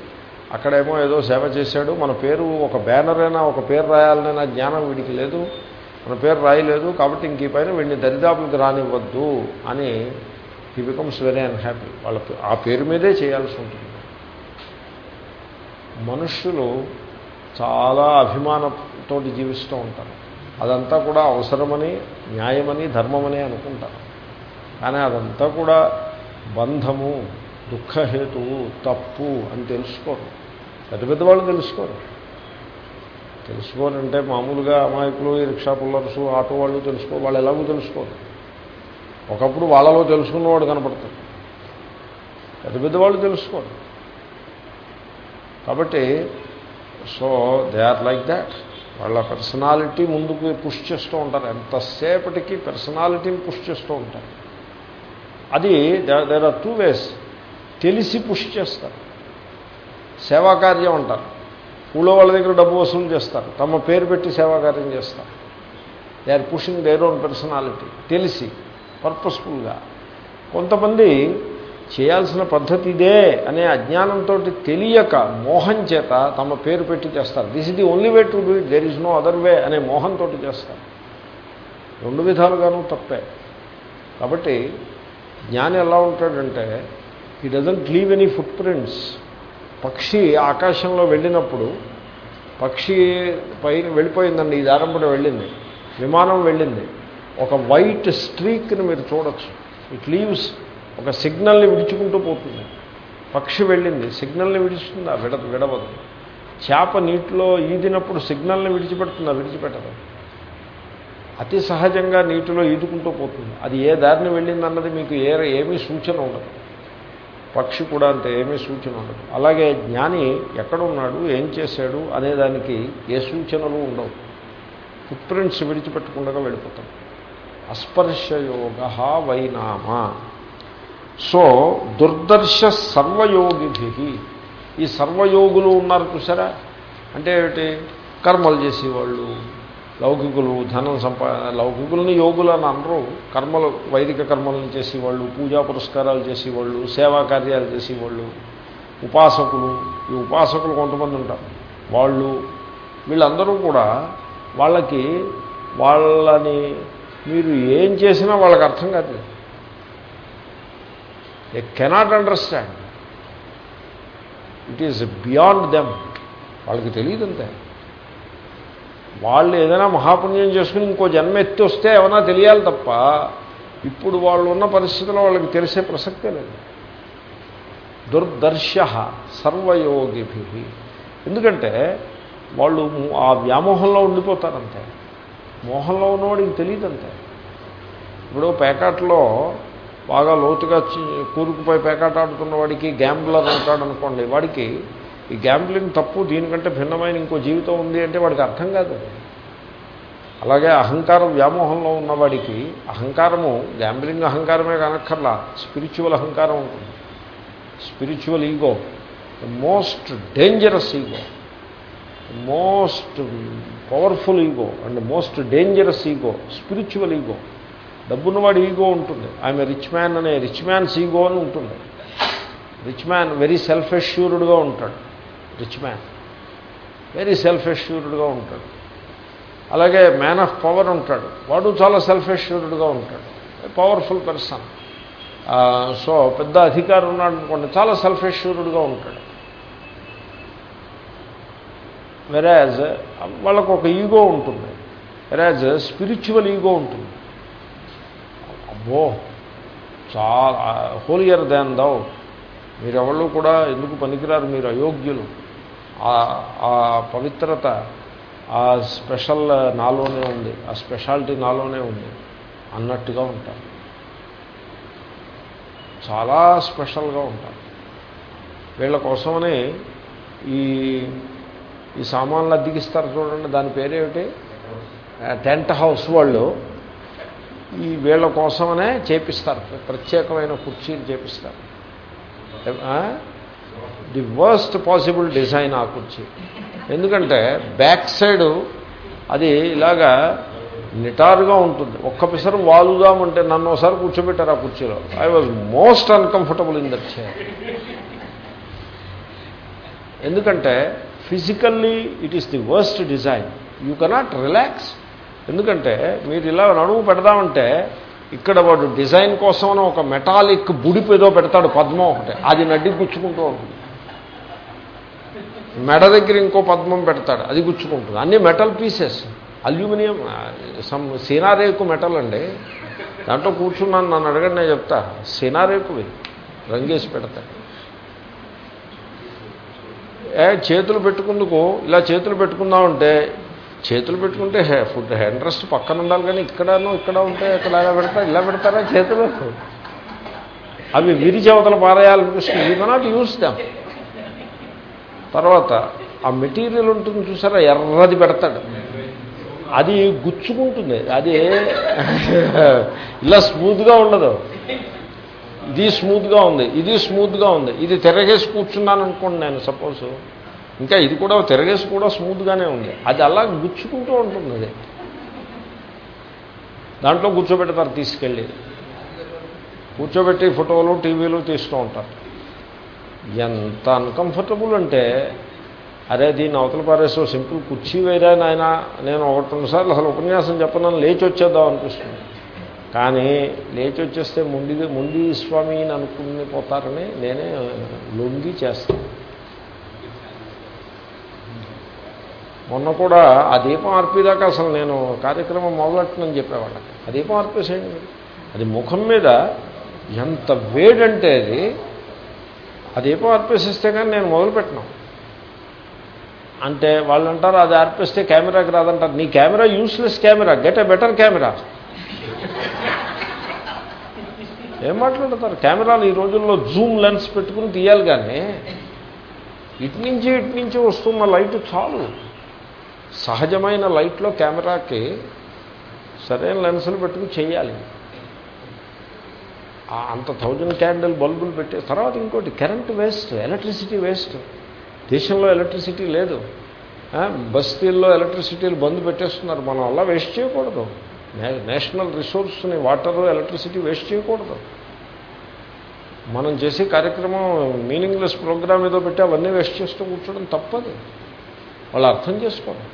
అక్కడేమో ఏదో సేవ చేశాడు మన పేరు ఒక బ్యానర్ అయినా ఒక పేరు రాయాలనైనా జ్ఞానం వీడికి లేదు మన పేరు రాయలేదు కాబట్టి ఇంక ఈ పైన వీడిని దరిదాపులకు రానివ్వద్దు అని హీ బికమ్స్ వెరీ అన్హ్యాపీ వాళ్ళ పే- ఆ పేరు మీదే చేయాల్సి ఉంటుంది. మనుష్యులు చాలా అభిమానంతో జీవిస్తూ ఉంటారు. అదంతా కూడా అవసరమని న్యాయమని ధర్మమని అనుకుంటారు. కానీ అదంతా కూడా బంధము దుఃఖహేతువు తప్పు అని తెలుసుకోరు. పెద్ద పెద్ద వాళ్ళు తెలుసుకోరు. తెలుసుకోరంటే మామూలుగా అమాయకులు ఈ రిక్షా పుల్లర్సు ఆటో వాళ్ళు తెలుసుకో వాళ్ళు ఎలాగో తెలుసుకోరు. ఒకప్పుడు వాళ్ళలో తెలుసుకున్నవాడు కనపడతాడు. పెద్ద పెద్ద వాళ్ళు కాబట్టి so they are like that వాళ్ళ పర్సనాలిటీ ముందుకు పుష్ చేస్తూ ఉంటారు. ఎంతసేపటికి పర్సనాలిటీని పుష్ చేస్తూ ఉంటారు. అది దేర్ ఆర్ టూ వేస్ తెలిసి పుష్ చేస్తారు. సేవాకార్యం అంటారు. ఊళ్ళో వాళ్ళ దగ్గర డబ్బు వసూలు చేస్తారు. తమ పేరు పెట్టి సేవాకార్యం చేస్తారు. They are pushing their own personality తెలిసి. పర్పస్ఫుల్గా. కొంతమంది చేయాల్సిన పద్ధతి ఇదే అనే అజ్ఞానంతో తెలియక మోహం చేత తమ పేరు పెట్టి చేస్తారు. This is the only way to do it there is no other way అనే మోహంతో చేస్తారు. రెండు విధాలుగానూ తప్పే. కాబట్టి జ్ఞాని ఎలా ఉంటాడంటే he doesn't leave any footprints పక్షి ఆకాశంలో వెళ్ళినప్పుడు పక్షి పైన వెళ్ళిపోయిందండి ఈ దారం కూడా వెళ్ళింది. విమానం వెళ్ళింది. ఒక వైట్ స్ట్రీక్ని మీరు చూడొచ్చు. ఇట్ లీవ్స్ ఒక సిగ్నల్ని విడుచుకుంటూ పోతుంది. పక్షి వెళ్ళింది. సిగ్నల్ని విడుచుతుందా విడ విడవదు. చేప నీటిలో ఈదినప్పుడు సిగ్నల్ని విడిచిపెడుతుందా? విడిచిపెట్టదు. అతి సహజంగా నీటిలో ఈదుకుంటూ పోతుంది. అది ఏ దారిని వెళ్ళిందన్నది మీకు ఏ ఏమీ సూచన ఉండదు. పక్షి కూడా అంతే ఏమీ సూచన ఉండదు. అలాగే జ్ఞాని ఎక్కడ ఉన్నాడు ఏం చేశాడు? అనేదానికి ఏ సూచనలు ఉండవు. ఫుట్ ప్రింట్స్ విడిచిపెట్టకుండా వెళ్ళిపోతాడు అస్పర్శయోగ వైనామ. సో దుర్దర్శ సర్వయోగిభి. ఈ సర్వయోగులు ఉన్నారు చూసారా అంటే ఏమిటి? కర్మలు చేసేవాళ్ళు లౌకికులు ధనం సంపా లౌకికులని యోగులు అని అనరు. కర్మలు వైదిక కర్మలను చేసేవాళ్ళు పూజా పురస్కారాలు చేసేవాళ్ళు సేవా కార్యాలు చేసేవాళ్ళు ఉపాసకులు. ఈ ఉపాసకులు కొంతమంది ఉంటారు. వాళ్ళు వీళ్ళందరూ కూడా వాళ్ళకి వాళ్ళని మీరు ఏం చేసినా వాళ్ళకి అర్థం కాదు. They cannot understand it is beyond them వాళ్ళకి తెలియదు అంతే. వాళ్ళు ఏదైనా మహాపుణ్యం చేసుకుని ఇంకో జన్మ ఎత్తి వస్తే ఏమైనా తెలియాలి తప్ప ఇప్పుడు వాళ్ళు ఉన్న పరిస్థితిలో వాళ్ళకి తెలిసే ప్రసక్తే లేదు. దుర్దర్శ సర్వయోగిభి. ఎందుకంటే వాళ్ళు ఆ వ్యామోహంలో ఉండిపోతారంతే. మోహంలో ఉన్నవాడికి తెలియదంతే ఇప్పుడు పేకాట్లో బాగా లోతుగా కూరుకుపోయి పేకాట ఆడుతున్న వాడికి గ్యాంబ్లర్ ఉంటాడు అనుకోండి వాడికి ఈ గ్యాంబ్లింగ్ తప్పు దీనికంటే భిన్నమైన ఇంకో జీవితం ఉంది అంటే వాడికి అర్థం కాదు. అలాగే అహంకారం వ్యామోహంలో ఉన్నవాడికి అహంకారము గ్యాంబ్లింగ్ అహంకారమే కానక్కర్లా స్పిరిచువల్ అహంకారం ఉంటుంది. Spiritual ego most dangerous ego most powerful ego and most dangerous ego spiritual ego. డబ్బున్నవాడి ego ఉంటుంది. ఆమె రిచ్ మ్యాన్ అనే రిచ్ మ్యాన్స్ ఈగో అని ఉంటుంది. రిచ్ మ్యాన్ వెరీ సెల్ఫ్ అష్యూర్డ్గా ఉంటాడు. రిచ్ మ్యాన్ వెరీ సెల్ఫ్ అష్యూర్డ్గా ఉంటాడు. అలాగే మ్యాన్ ఆఫ్ పవర్ ఉంటాడు. వాడు చాలా సెల్ఫ్ అష్యూర్డ్గా ఉంటాడు పవర్ఫుల్ పర్సన్. సో పెద్ద అధికారం ఉన్నాడు అనుకోండి చాలా సెల్ఫ్ అష్యూర్డ్గా ఉంటాడు. వెరాజ్ వాళ్ళకు ఒక ఈగో ఉంటుంది. వెరాజ్ స్పిరిచువల్ ఈగో ఉంటుంది. అబ్బో చాలా హోలియర్ దాన్ దౌ మీరెవళ్ళు కూడా ఎందుకు పనికిరారు? మీరు అయోగ్యులు. ఆ పవిత్రత ఆ స్పెషల్ నాలోనే ఉంది. ఆ స్పెషాలిటీ నాలోనే ఉంది. అన్నట్టుగా ఉంటారు. చాలా స్పెషల్గా ఉంటారు. వీళ్ళ కోసమని ఈ ఈ సామాన్లు అద్దెకిస్తారు చూడండి దాని పేరేమిటి? టెంట్ హౌస్ వాళ్ళు ఈ వీళ్ళ కోసమనే చేపిస్తారు ప్రత్యేకమైన కుర్చీలు చేపిస్తారు. ది వర్స్ట్ పాసిబుల్ డిజైన్ ఆ కుర్చీ. ఎందుకంటే బ్యాక్ సైడ్ అది ఇలాగా నిటారుగా ఉంటుంది. ఒక్క వాలుగా ఉంటే నన్ను ఒకసారి కూర్చోబెట్టారు ఆ కుర్చీలో. I was most uncomfortable in that chair ఎందుకంటే physically it is the worst design you cannot relax ఎందుకంటే మీరు ఇలా నడుము పెడదామంటే ఇక్కడ వాడు డిజైన్ కోసం ఒక మెటాలిక్ బుడిపేదో పెడతాడు పద్మం ఒకటి. అది నడ్డి గుచ్చుకుంటూ ఉంటుంది. మెడ దగ్గర ఇంకో పద్మం పెడతాడు అది గుచ్చుకుంటుంది. అన్ని మెటల్ పీసెస్. అల్యూమినియం సమ్ సీనారేకు మెటల్ అండి. దాంట్లో కూర్చున్నాను నన్ను అడగండి నేను చెప్తా. సీనారేకువి రంగేసి పెడతాడు. ఏ చేతులు పెట్టుకుందుకు. ఇలా చేతులు పెట్టుకుందామంటే చేతులు పెట్టుకుంటే ఫుడ్ హ్యాండ్ రెస్ట్ పక్కన ఉండాలి కానీ ఇక్కడనో ఇక్కడ ఉంటే ఇక్కడ ఇలా పెడతా ఇలా పెడతారా చేతులు? అవి విరిచవతల పారేయాలనిపిస్తుంది యూ కెనాట్ యూస్ దాం తర్వాత ఆ మెటీరియల్ ఉంటుంది చూసారా ఎర్రది పెడతాడు. అది గుచ్చుకుంటుంది. అది ఇలా స్మూత్గా ఉండదు. ఇది స్మూత్గా ఉంది ఇది స్మూత్గా ఉంది. ఇది తిరగేసి కూర్చున్నాను అనుకోండి నేను సపోజ్. ఇంకా ఇది కూడా తిరగేసి కూడా స్మూత్గానే ఉంది. అది అలా గుచ్చుకుంటూ ఉంటుంది అది. దాంట్లో కూర్చోబెడతారు తీసుకెళ్ళి. కూర్చోబెట్టి ఫోటోలు టీవీలు తీస్తూ ఉంటారు. ఎంత అన్కంఫర్టబుల్ అంటే అరే దీన్ని అవతల పారేసో సింపుల్ కుర్చీ వేరా నాయన నేను ఒకటి రెండుసార్లు అసలు ఉపన్యాసం చెప్పనని లేచి వచ్చేద్దాం అనిపిస్తుంది. కానీ లేచి వచ్చేస్తే ముండి ముండి స్వామి అని అనుకుని పోతారని నేనే లొంగి చేస్తాను మొన్న కూడా ఆ దీపం అర్పేదాకా అసలు నేను కార్యక్రమం మొదలెట్టనని చెప్పేవాళ్ళకి ఆ దీపం అర్పేసేయండి అది ముఖం మీద ఎంత వేడంటే అది ఆ దీపం ఆర్పేసిస్తే కానీ నేను మొదలుపెట్టినాం. అంటే వాళ్ళు అంటారు అది అర్పిస్తే కెమెరాకి రాదంటారు. నీ camera useless camera get a better camera. ఏం మాట్లాడతారు కెమెరాలు ఈ రోజుల్లో జూమ్ లెన్స్ పెట్టుకుని తీయాలి కానీ ఇటు నుంచి ఇటు నుంచి వస్తున్న లైట్ చాలు. సహజమైన లైట్లో కెమెరాకి సరైన లెన్సులు పెట్టుకుని చేయాలి. అంత థౌజండ్ క్యాండిల్ బల్బులు పెట్టే తర్వాత ఇంకోటి కరెంట్ వేస్ట్ ఎలక్ట్రిసిటీ వేస్ట్. దేశంలో ఎలక్ట్రిసిటీ లేదు. బస్తీల్లో ఎలక్ట్రిసిటీలు బంద్ పెట్టేస్తున్నారు. మనం అలా వేస్ట్ చేయకూడదు. నేషనల్ రిసోర్స్ని వాటర్ ఎలక్ట్రిసిటీ వేస్ట్ చేయకూడదు. మనం చేసే కార్యక్రమం మీనింగ్లెస్ ప్రోగ్రామ్ ఏదో పెట్టి అవన్నీ వేస్ట్ చేస్తూ కూర్చోవడం తప్పదు. వాళ్ళు అర్థం చేసుకోరు.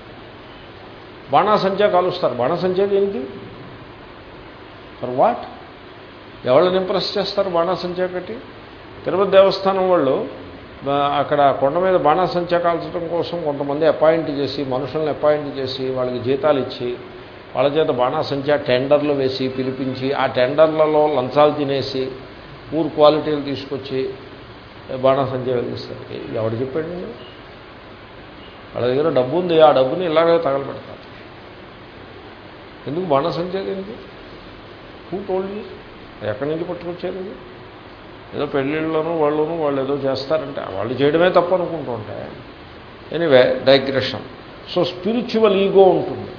బాణాసంచా కాలుస్తారు. బాణాసంచా ఏంటి ఫర్ వాట్ ఎవరిని ఇంప్రెస్ చేస్తారు బాణాసంచా పెట్టి? తిరుపతి దేవస్థానం వాళ్ళు అక్కడ కొండ మీద బాణాసంచా కాల్చడం కోసం కొంతమంది అపాయింట్ చేసి మనుషులను అపాయింట్ చేసి వాళ్ళకి జీతాలు ఇచ్చి వాళ్ళ చేత బాణాసంచా టెండర్లు వేసి పిలిపించి ఆ టెండర్లలో లంచాలు తినేసి పూర్ క్వాలిటీలు తీసుకొచ్చి బాణాసంచా వెలిగిస్తారు. ఎవడు చెప్పాడు వాళ్ళ దగ్గర డబ్బు ఉంది ఆ డబ్బుని ఇలాగే తగలబెడతారు. ఎందుకు బాణాసంచా ఏంటి? హూ టోల్డ్ ఎక్కడి నుంచి పట్టుకొచ్చారు ఇది? ఏదో పెళ్ళిళ్ళలోనూ వాళ్ళను వాళ్ళు ఏదో చేస్తారంటే వాళ్ళు చేయడమే తప్పు అనుకుంటూ ఉంటాయి anyway digression so spiritual ego ఉంటుంది.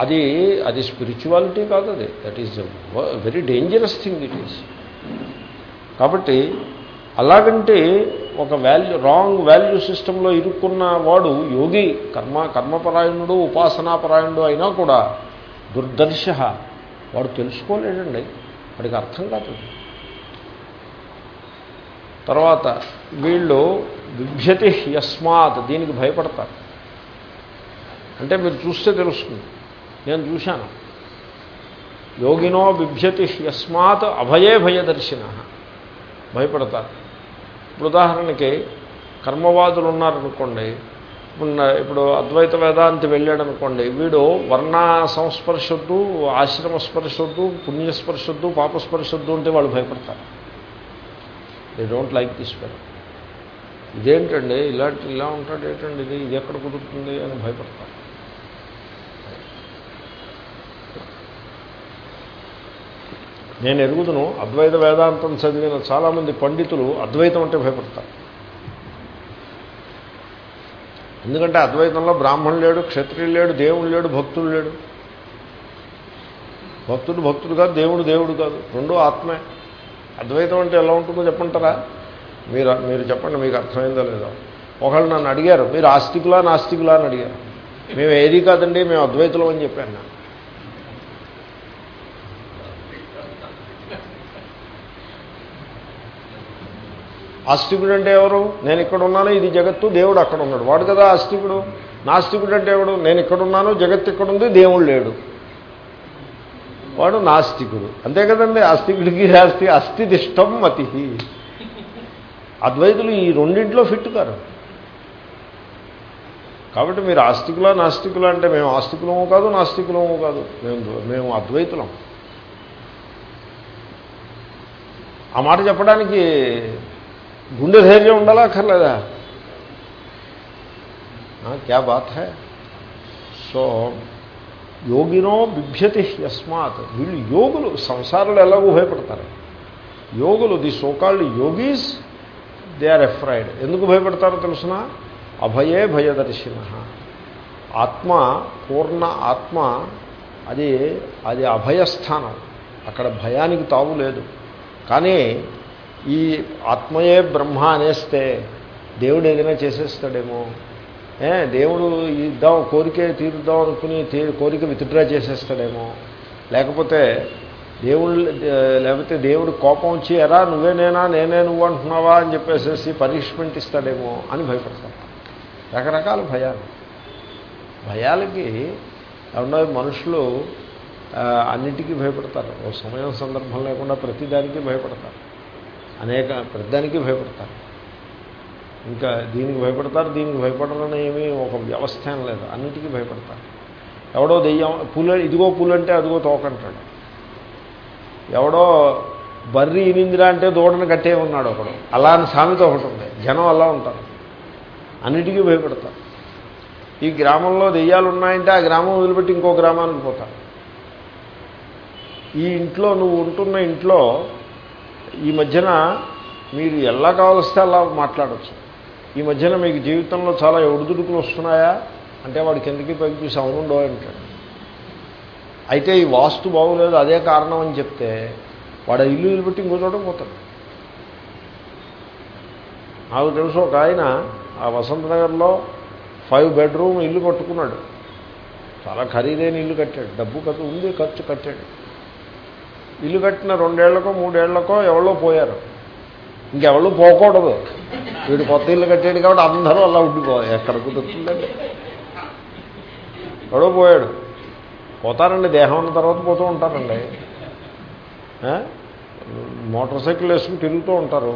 అది అది స్పిరిచువాలిటీ కాదు అది. That is very dangerous thing it is కాబట్టి అలాగంటే ఒక వాల్యూ రాంగ్ వాల్యూ సిస్టంలో ఇరుక్కున్న వాడు యోగి కర్మ కర్మపరాయణుడు ఉపాసనాపరాయణుడు అయినా కూడా దుర్దర్శ. వాడు తెలుసుకోలేడండి. వాడికి అర్థం కాదు. తర్వాత వీళ్ళు విభ్యతి యస్మాత్ దీనికి భయపడతారు. అంటే మీరు చూస్తే తెలుస్తుంది. నేను చూశాను. యోగినో బిభ్యతి యస్మాత్ అభయే భయదర్శిన. భయపడతారు. ఇప్పుడు ఉదాహరణకి కర్మవాదులు ఉన్నారనుకోండి ఇప్పుడు ఇప్పుడు అద్వైత వేదాంతి వెళ్ళాడు అనుకోండి వీడు వర్ణ సంస్పర్శొద్దు ఆశ్రమ స్పర్శొద్దు పుణ్యస్పర్శొద్దు పాపస్పర్శొద్దు అంటే వాళ్ళు భయపడతారు. They don't like this pen ఇదేంటండి? ఇలాంటి ఇలా ఉంటాడు ఏంటండి ఇది ఇది ఎక్కడ కుదురుతుంది అని భయపడతారు. నేను ఎరుగుదును అద్వైత వేదాంతం చదివిన చాలామంది పండితులు అద్వైతం అంటే భయపడతారు. ఎందుకంటే అద్వైతంలో బ్రాహ్మణుడు లేడు క్షత్రియులు లేడు దేవుడు లేడు భక్తుడు లేడు. భక్తుడు భక్తుడు కాదు దేవుడు దేవుడు కాదు రెండూ ఆత్మే. అద్వైతం అంటే ఎలా ఉంటుందో చెప్పంటారా మీరు మీరు చెప్పండి మీకు అర్థమైందో లేదో. ఒకళ్ళు నన్ను అడిగారు మీరు ఆస్తికులా నాస్తికులా అని అడిగారు. మేము ఏది కాదండి మేము అద్వైతులం అని చెప్పాను. ఆస్తికుడు అంటే ఎవరు? నేను ఇక్కడ ఉన్నాను ఇది జగత్తు దేవుడు అక్కడ ఉన్నాడు. వాడు కదా ఆస్తికుడు. నాస్తికుడు అంటే ఎవడు? నేను ఇక్కడ ఉన్నాను జగత్తు ఇక్కడ ఉంది దేవుడు లేడు. వాడు నాస్తికుడు. అంతే కదండి ఆస్తికుడికి ఆస్తి అస్థిదిష్టం మతి. అద్వైతులు ఈ రెండింటిలో ఫిట్ కారు కాబట్టి మీరు ఆస్తికులా నాస్తికులా అంటే మేము ఆస్తికులము కాదు నాస్తికులము కాదు. మేము మేము అద్వైతులం. ఆ మాట చెప్పడానికి గుండె ధైర్యం ఉండాలా అక్కర్లేదా? క్యా బాత్ హై? సో యోగినో బిభ్యతి యస్మాత్. వీళ్ళు యోగులు సంసారాలు ఎలాగో భయపడతారు. యోగులు the so called yogis they are afraid. ఎందుకు భయపడతారో తెలుసిన? అభయే భయదర్శిన. ఆత్మ పూర్ణ ఆత్మ అది అది అభయస్థానం. అక్కడ భయానికి తావు లేదు. కానీ ఈ ఆత్మయే బ్రహ్మ అనేస్తే దేవుడు ఏదైనా చేసేస్తాడేమో. ఏ దేవుడు ఇద్దాం కోరిక తీరుద్దాం అనుకుని కోరిక విత్డ్రా చేసేస్తాడేమో. లేకపోతే దేవుడు లేకపోతే దేవుడు కోపం వచ్చి ఎరా నువ్వే నేనా నేనే నువ్వు అంటున్నావా? అని చెప్పేసేసి పనిష్మెంట్ ఇస్తాడేమో అని భయపడతాడు. రకరకాల భయాలు. భయాలకి ఏమన్నా మనుషులు అన్నిటికీ భయపడతారు. ఓ సమయం సందర్భం లేకుండా ప్రతిదానికి భయపడతారు. అనేక ప్రతిదానికి భయపడతారు. ఇంకా దీనికి భయపడతారు దీనికి భయపడాలని ఏమీ ఒక వ్యవస్థ ఏం లేదు. అన్నిటికీ భయపడతారు. ఎవడో దెయ్యం పులు ఇదిగో పులు అంటే అదిగో తోకంటాడు ఎవడో బర్రి ఇనిందిరా అంటే దూడను కట్టే ఉన్నాడు ఒకడు. అలా అని సామెత ఒకటి ఉంది. జనం అలా ఉంటారు. అన్నిటికీ భయపడతారు. ఈ గ్రామంలో దెయ్యాలు ఉన్నాయంటే ఆ గ్రామం వదిలిపెట్టి ఇంకో గ్రామానికి పోతారు. ఈ ఇంట్లో నువ్వు ఉంటున్న ఇంట్లో ఈ మధ్యన మీరు ఎలా కావలిస్తే అలా మాట్లాడచ్చు. ఈ మధ్యన మీకు జీవితంలో చాలా ఒడిదుడుకులు వస్తున్నాయా? అంటే వాడు కిందకి పైకి చూసి అవునుండో అంటాడు. అయితే ఈ వాస్తు బాగులేదు అదే కారణం అని చెప్తే వాడు ఇల్లు వదిలిపెట్టి ఇంకో చోట పోతాడు. నాకు తెలుసు ఒక ఆయన ఆ వసంత నగర్లో ఫైవ్ బెడ్రూమ్ ఇల్లు కట్టుకున్నాడు. చాలా ఖరీదైన ఇల్లు కట్టాడు. డబ్బు ఖర్చు ఉంది ఖర్చు కట్టాడు. ఇల్లు కట్టిన రెండేళ్ళకో మూడేళ్ళకో ఎవరో పోయారు. ఇంకెవరు పోకూడదు. వీడు కొత్త ఇల్లు కట్టాడు కాబట్టి అందరూ అలా ఉండిపోవాలి. ఎక్కడ కుదురుతుందండి? ఎవడో పోయాడు. పోతారండి దేహం ఉన్న తర్వాత పోతూ ఉంటారండి. మోటార్ సైకిల్ వేసుకుని తిరుగుతూ ఉంటారు.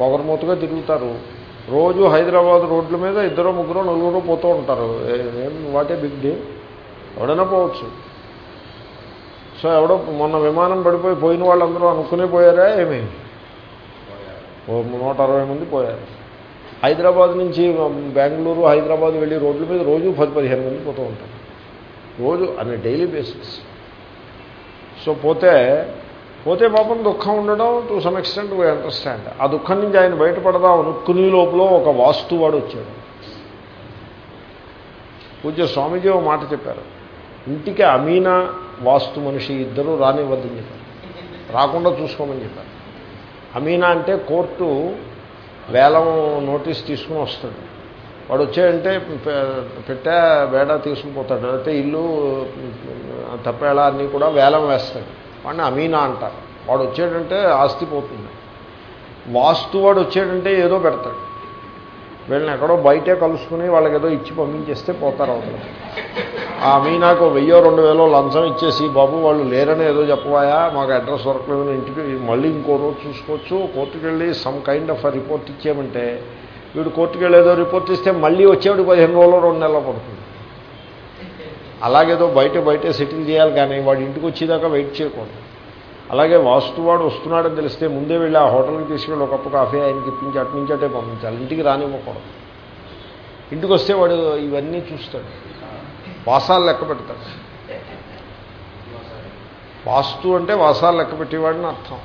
పొగరమూతగా తిరుగుతారు. రోజు హైదరాబాద్ రోడ్ల మీద ఇద్దరు ముగ్గురు నలుగురు పోతూ ఉంటారు. వాటే బిగ్ డే ఎవడైనా పోవచ్చు. సో ఎవడో మొన్న విమానం పడిపోయి పోయిన వాళ్ళందరూ అనుకునే పోయారా ఏమి? నూట అరవై మంది పోయారు. హైదరాబాద్ నుంచి బెంగళూరు హైదరాబాద్ వెళ్ళి రోడ్ల మీద రోజు పది పదిహేను మంది పోతూ ఉంటారు. రోజు అనే డైలీ బేసిస్. సో పోతే పోతే పాపం దుఃఖం ఉండడం to some extent why understand ఆ దుఃఖం నుంచి ఆయన బయటపడదాం అనుకునే లోపల ఒక వాస్తువాడు వచ్చాడు. పూజ్య స్వామీజీ ఒక మాట చెప్పారు. ఇంటికి అమీనా వాస్తు మనిషి ఇద్దరు రానివ్వద్దని చెప్పారు. రాకుండా చూసుకోమని చెప్పారు. అమీనా అంటే కోర్టు వేలం నోటీస్ తీసుకుని వస్తాడు. వాడు వచ్చాడంటే పెట్టా వేడ తీసుకుపోతాడు అయితే ఇల్లు తప్పేలా అన్నీ కూడా వేలం వేస్తాడు. వాడిని అమీనా అంటారు. వాడు వచ్చాడంటే ఆస్తి పోతుంది. వాస్తు వాడు వచ్చాడంటే ఏదో పెడతాడు. వీళ్ళని ఎక్కడో బయటే కలుసుకుని వాళ్ళకి ఏదో ఇచ్చి పంపించేస్తే పోతారు అవుతుంది ఆ అమీనాకు వెయ్యో రెండు వేలో లంచం ఇచ్చేసి బాబు వాళ్ళు లేరని ఏదో చెప్పవాయా? మాకు అడ్రస్ దొరకలేదు ఇంటికి మళ్ళీ ఇంకో రోజు చూసుకోవచ్చు. కోర్టుకు వెళ్ళి సమ్ కైండ్ ఆఫ్ రిపోర్ట్ ఇచ్చేయమంటే వీడు కోర్టుకు వెళ్ళేదో రిపోర్ట్ ఇస్తే మళ్ళీ వచ్చేవాడు పదిహేను రోజులు రెండు నెలలు పడుతుంది. అలాగేదో బయట బయటే సెటిల్ చేయాలి కానీ వాడు ఇంటికి వచ్చేదాకా వెయిట్ చేయకూడదు. అలాగే వాస్తువాడు వస్తున్నాడని తెలిస్తే ముందే వెళ్ళి ఆ హోటల్కి తీసుకెళ్ళి ఒక కాఫీ ఆయనకి ఇప్పించి అటు నుంచి అటే పంపించాలి. ఇంటికి రానివ్వకూడదు. ఇంటికి వస్తే వాడు ఇవన్నీ చూస్తాడు. వాసాలు లెక్క పెడతాడు వాస్తు అంటే వాసాలు లెక్క పెట్టేవాడిని అర్థం.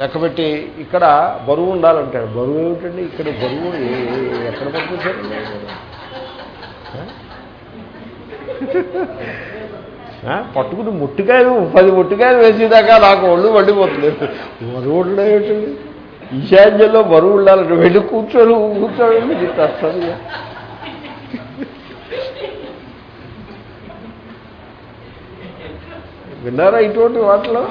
లెక్కపెట్టి ఇక్కడ బరువు ఉండాలంటాడు. బరువు ఏమిటండి? ఇక్కడ బరువు ఎక్కడ పట్టుకొచ్చారండి పట్టుకుని ముట్టికాయలు పది ముట్టికాయలు వేసేదాకా నాకు ఒళ్ళు వండిపోతుంది బరువు ఉండడం ఏమిటండి? ఈశాన్యంలో బరువు ఉండాలంటే వెళ్ళి కూర్చొని కూర్చోండి వస్తుంది విన్నారా ఇటువంటి వాటిలో?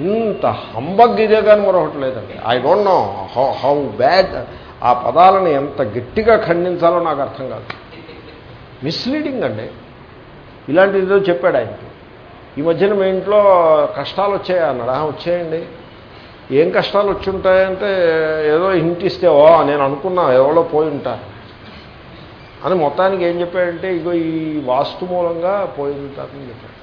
ఇంత హంబగ్ ఇదే కానీ మరొకటి లేదండి. I don't know how how bad ఆ పదాలను ఎంత గట్టిగా ఖండించాలో నాకు అర్థం కాదు. మిస్లీడింగ్ అండి. ఇలాంటిది ఏదో చెప్పాడు ఆయనకి ఈ మధ్యన మీ ఇంట్లో కష్టాలు వచ్చాయా? అన్నాడు. వచ్చాయండి. ఏం కష్టాలు వచ్చి ఉంటాయంటే ఏదో ఇంటిస్తే ఓ నేను అనుకున్నా ఎవరో పోయి ఉంటారు. అని మొత్తానికి ఏం చెప్పాడంటే ఇగో ఈ వాస్తు మూలంగా పోయింది ఉంటారని చెప్పాడు.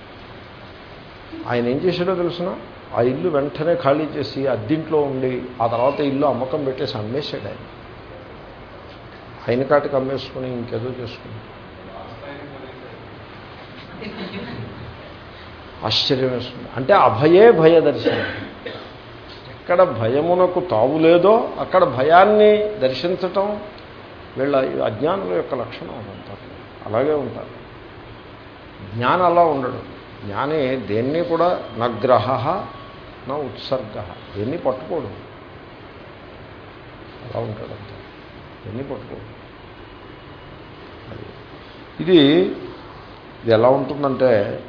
ఆయన ఏం చేశాడో తెలుసిన? ఆ ఇల్లు వెంటనే ఖాళీ చేసి అద్దింట్లో ఉండి ఆ తర్వాత ఇల్లు అమ్మకం పెట్టేసి అమ్మేశాడు ఆయన. ఆయన కాటికి అమ్మేసుకుని ఇంకేదో చేసుకుని ఆశ్చర్యం వేస్తుంది. అంటే అభయే భయదర్శనం ఎక్కడ భయమునకు తావు లేదో అక్కడ భయాన్ని దర్శించటం వీళ్ళ అజ్ఞానుల యొక్క లక్షణం ఉంటారు అలాగే ఉంటారు. జ్ఞానం అలా ఉండడు. జ్ఞాని దేన్ని కూడా నగ్రహ నా ఉత్సర్గ దేన్ని పట్టుకోడు. అలా ఉంటాడు అంతే. దేన్ని పట్టుకోడు. ఇది ఇది ఎలా ఉంటుందంటే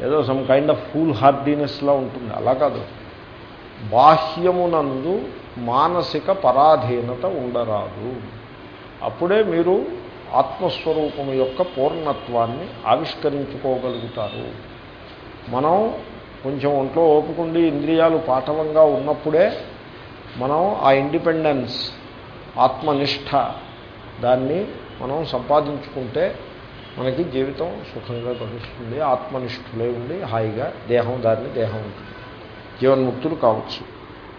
ఏదో సమ్ కైండ్ ఆఫ్ ఫూల్ హార్డీనెస్లా ఉంటుంది. అలా కాదు. బాహ్యమునందు మానసిక పరాధీనత ఉండరాదు. అప్పుడే మీరు ఆత్మస్వరూపం యొక్క పూర్ణత్వాన్ని ఆవిష్కరించుకోగలుగుతారు. మనం కొంచెం ఒంట్లో ఓపుకుండి ఇంద్రియాలు పాఠవంగా ఉన్నప్పుడే మనం ఆ ఇండిపెండెన్స్ ఆత్మనిష్ట దాన్ని మనం సంపాదించుకుంటే మనకి జీవితం సుఖంగా గడుస్తుంది ఆత్మనిష్ఠులే ఉండి హాయిగా దేహం దాన్ని దేహం ఉంటుంది. జీవన్ముక్తులు కావచ్చు.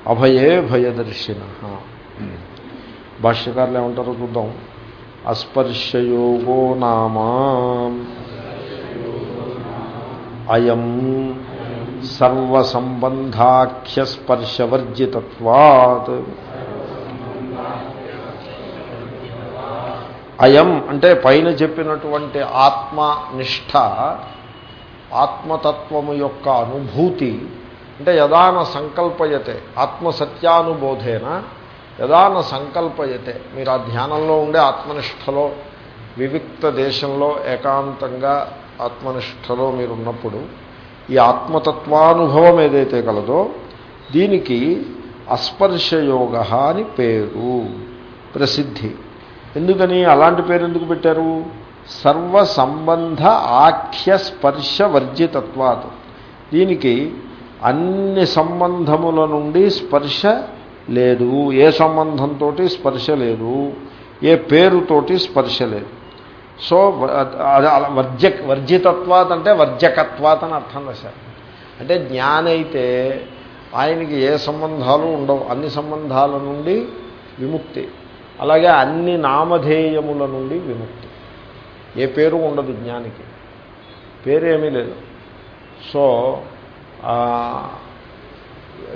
అభయే భయదర్శిన. భాష్యకారులు ఏమంటారో చూద్దాం. అస్పర్శయోగో నామా. అయం సర్వసంబంధాఖ్యస్పర్శవర్జితత్వాత్. అయం అంటే పైన చెప్పినటువంటి ఆత్మనిష్ట ఆత్మతత్వము యొక్క అనుభూతి. అంటే యదాన సంకల్పయతే ఆత్మసత్యానుబోధేన యదాన సంకల్పయతే. మీరు ఆ ధ్యానంలో ఉండే ఆత్మనిష్టలో వివిక్త దేశంలో ఏకాంతంగా ఆత్మనిష్టలో మీరున్నప్పుడు ఈ ఆత్మతత్వానుభవం ఏదైతే కలదో దీనికి అస్పర్శయోగ అని పేరు. ప్రసిద్ధి. ఎందుకని? అలాంటి పేరు ఎందుకు పెట్టారు? సర్వ సంబంధ ఆఖ్య స్పర్శ వర్జితత్వాత్. దీనికి అన్ని సంబంధముల నుండి స్పర్శ లేదు. ఏ సంబంధంతో స్పర్శ లేదు. ఏ పేరుతోటి స్పర్శ లేదు. సో అది వర్జ వర్జితత్వాత్ అంటే వర్జకత్వాత్ అని అర్థం రాశారు అంటే జ్ఞానైతే ఆయనకి ఏ సంబంధాలు ఉండవు. అన్ని సంబంధాల నుండి విముక్తి. అలాగే అన్ని నామధేయముల నుండి విముక్తి. ఏ పేరు ఉండదు జ్ఞానికి. పేరు ఏమీ లేదు. So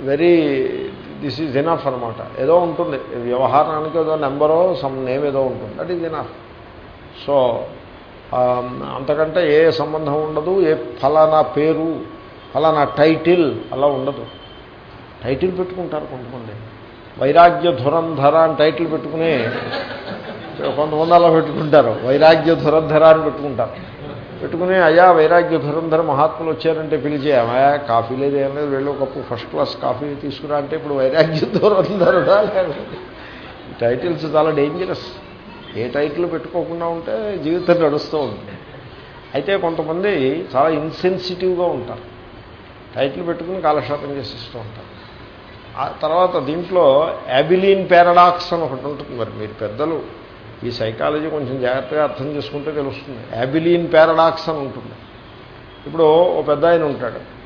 very this is enough అనమాట ఏదో ఉంటుంది. వ్యవహారానికి ఏదో నెంబరో సమ్ నేమ్ ఏదో ఉంటుంది. దట్ ఈజ్ ఇనఫ్ సో అంతకంటే ఏ సంబంధం ఉండదు ఏ ఫలానా పేరు ఫలానా టైటిల్ అలా ఉండదు. టైటిల్ పెట్టుకుంటారు కొంతమంది. వైరాగ్య ధురంధర అని టైటిల్ పెట్టుకుని కొంతమంది అలా పెట్టుకుంటారు. వైరాగ్య ధురంధర అని పెట్టుకుంటారు. పెట్టుకుని అయ్యా వైరాగ్య ధురంధర మహాత్ములు వచ్చారంటే పిలిచి అయ్యా కాఫీ లేదు ఏం లేదు వెళ్ళి ఒకప్పుడు కప్పు ఫస్ట్ క్లాస్ కాఫీ తీసుకురా అంటే ఇప్పుడు వైరాగ్య ధురంధరుడా టైటిల్స్ చాలా డేంజరస్ ఏ టైటిల్ పెట్టుకోకుండా ఉంటే జీవితం నడుస్తూ ఉంటుంది అయితే కొంతమంది చాలా ఇన్సెన్సిటివ్గా ఉంటారు. టైటిల్ పెట్టుకుని కాలక్షేపం చేసిస్తూ ఉంటారు. ఆ తర్వాత దీంట్లో యాబిలీన్ పారాడాక్స్ అని ఒకటి ఉంటుంది మరి. మీరు పెద్దలు ఈ సైకాలజీ కొంచెం జాగ్రత్తగా అర్థం చేసుకుంటే తెలుస్తుంది. యాబిలీన్ పారాడాక్స్ అని ఉంటుంది. ఇప్పుడు ఓ పెద్ద ఆయన ఉంటాడు.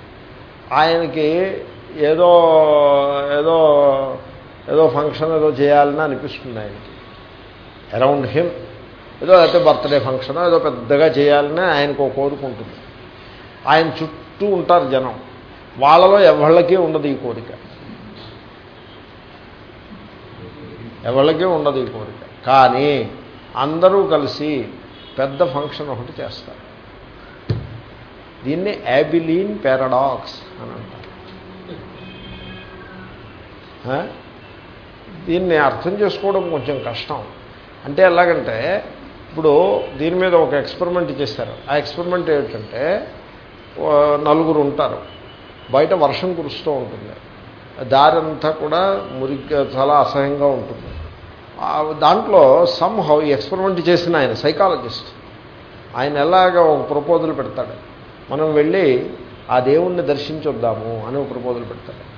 ఆయనకి ఏదో ఏదో ఏదో ఫంక్షన్ ఏదో చేయాలని అనిపిస్తుంది ఆయనకి. Around him. ఏదో అయితే బర్త్డే ఫంక్షన్ ఏదో పెద్దగా చేయాలని ఆయనకు ఒక ఉంటుంది. ఆయన చుట్టూ ఉంటారు జనం. వాళ్ళలో ఎవళ్ళకి ఉండదు ఈ కోరిక. ఎవళ్ళకి ఉండదు ఈ కోరిక. కానీ అందరూ కలిసి పెద్ద ఫంక్షన్ ఒకటి చేస్తారు. దీన్ని యాబిలీన్ పారాడాక్స్ అని అంటారు. దీన్ని అర్థం చేసుకోవడం కొంచెం కష్టం. అంటే ఎలాగంటే ఇప్పుడు దీని మీద ఒక ఎక్స్పెరిమెంట్ చేశారు. ఆ ఎక్స్పెరిమెంట్ ఏమిటంటే నలుగురు ఉంటారు. బయట వర్షం కురుస్తూ ఉంటుంది. దారంతా కూడా మురిగ్గా చాలా అసహ్యంగా ఉంటుంది. దాంట్లో సమ్ హౌ ఎక్స్పెరిమెంట్ చేసిన ఆయన సైకాలజిస్ట్ ఆయన ఎలాగ ఒక ప్రపోజల్ పెడతాడు. మనం వెళ్ళి ఆ దేవుణ్ణి దర్శించొద్దాము అని ఒక ప్రపోజల్ పెడతాడు.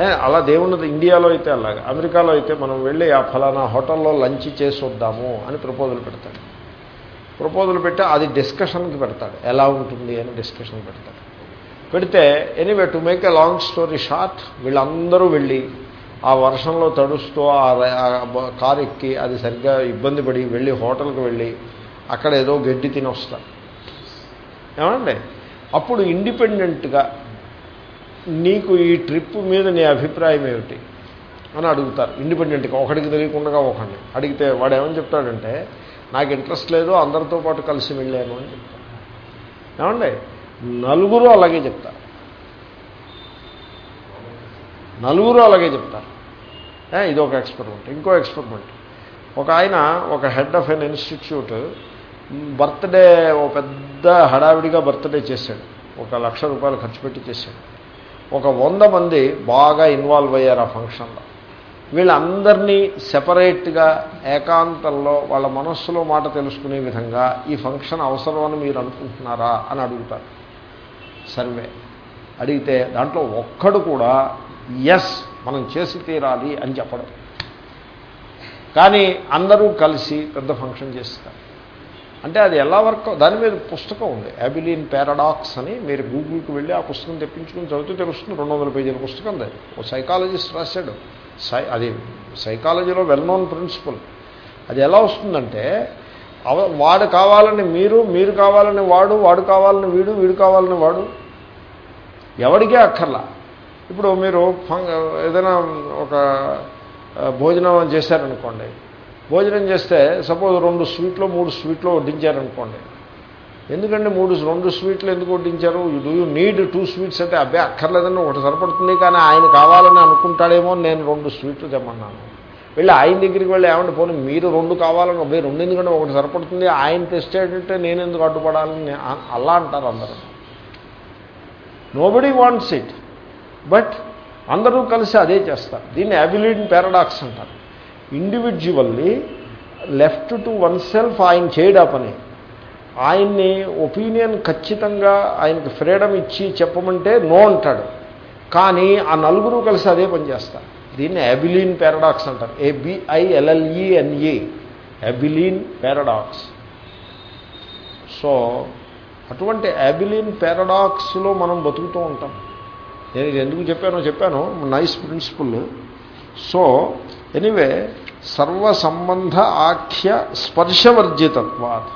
ఏ, అలా దేవుణ్ణి ఇండియాలో అయితే అలాగా అమెరికాలో అయితే మనం వెళ్ళి ఆ ఫలానా హోటల్లో లంచ్ చేసి వద్దాము అని ప్రపోజల్ పెడతాడు. ప్రపోజల్ పెట్టి అది డిస్కషన్కి పెడతాడు. ఎలా ఉంటుంది అని డిస్కషన్ పెడతాడు. పెడితే anyway to make a long story short వీళ్ళందరూ వెళ్ళి ఆ వర్షంలో తడుస్తూ ఆ ర- కారు ఎక్కి అది సరిగ్గా ఇబ్బంది పడి వెళ్ళి హోటల్కి వెళ్ళి అక్కడ ఏదో గడ్డి తిని వస్తారు ఏమండి? అప్పుడు ఇండిపెండెంట్గా నీకు ఈ ట్రిప్ మీద నీ అభిప్రాయం ఏమిటి? అని అడుగుతారు. ఇండిపెండెంట్గా ఒకడికి తెలియకుండా ఒకడిని. అడిగితే వాడు ఏమని చెప్తాడంటే నాకు ఇంట్రెస్ట్ లేదు అందరితో పాటు కలిసి వెళ్ళాను అని చెప్తాను ఏమండి? నలుగురు అలాగే చెప్తారు. నలుగురు అలాగే చెప్తారు. ఇది ఒక ఎక్స్పెరిమెంట్ ఇంకో ఎక్స్పెరిమెంట్. ఒక ఆయన ఒక head of an institute birthday ఓ పెద్ద హడావిడిగా బర్త్డే చేశాడు. ఒక లక్ష రూపాయలు ఖర్చు పెట్టి చేశాడు. ఒక వంద మంది బాగా ఇన్వాల్వ్ అయ్యారు ఆ ఫంక్షన్లో. వీళ్ళందరినీ సెపరేట్గా ఏకాంతంలో వాళ్ళ మనస్సులో మాట తెలుసుకునే విధంగా ఈ ఫంక్షన్ అవసరమని మీరు అనుకుంటున్నారా అని అడుగుతారు. సర్వే. అడిగితే దాంట్లో ఒక్కడు కూడా ఎస్ మనం చేసి తీరాలి అని చెప్పడం. కానీ అందరూ కలిసి పెద్ద ఫంక్షన్ చేస్తారు. అంటే అది ఎలా వర్క్? దాని మీద పుస్తకం ఉంది. అబిలీన్ పారాడాక్స్ అని మీరు గూగుల్కి వెళ్ళి ఆ పుస్తకం తెప్పించుకుని చదివితే తెలుస్తుంది. రెండు వందల పేజీల పుస్తకం దాన్ని ఓ సైకాలజిస్ట్ రాశాడు. సై అది సైకాలజీలో వెల్ నోన్ ప్రిన్సిపల్ అది ఎలా వస్తుందంటే అవ వాడు కావాలని మీరు మీరు కావాలని వాడు వాడు కావాలని వీడు వీడు కావాలని వాడు. ఎవడికే అక్కర్లా. ఇప్పుడు మీరు ఏదైనా ఒక భోజనం చేశారనుకోండి. భోజనం చేస్తే సపోజ్ రెండు స్వీట్లో మూడు స్వీట్లో వడ్డించారనుకోండి. ఎందుకంటే మూడు రెండు స్వీట్లు ఎందుకు వడ్డించారు? Do you need two sweets అంటే అబ్బాయి అక్కర్లేదని ఒకటి సరిపడుతుంది కానీ ఆయన కావాలని అనుకుంటాడేమో నేను రెండు స్వీట్లు తెమ్మన్నాను. వెళ్ళి ఆయన దగ్గరికి వెళ్ళి ఏమంటే పోనీ మీరు రెండు కావాలని మీరు రెండు ఎందుకంటే ఒకటి సరిపడుతుంది ఆయన తెచ్చేటంటే నేను ఎందుకు అడ్డుపడాలని అలా అంటారు అందరూ. నోబడీ వాంట్స్ ఇట్ బట్ అందరూ కలిసి అదే చేస్తారు. దీన్ని అబిలిడ్ పారాడాక్స్ అంటారు. Individually left to one self ఆయన చేయడా పని. ఆయన్ని ఒపీనియన్ ఖచ్చితంగా ఆయనకి ఫ్రీడమ్ ఇచ్చి చెప్పమంటే నో అంటాడు. కానీ ఆ నలుగురు కలిసి అదే పని చేస్తారు. దీన్ని అబిలీన్ పారాడాక్స్ అంటారు. ఏబిఐఎల్ఎల్ఈఎన్ఈ అబిలీన్ పారాడాక్స్. సో అటువంటి అబిలీన్ పారాడాక్స్లో మనం బతుకుతూ ఉంటాం. నేను ఇది ఎందుకు చెప్పానో చెప్పాను. నైస్ ప్రిన్సిపుల్ సో ఎనీవే సర్వసంబంధ ఆఖ్య స్పర్శవర్జితత్వాత్.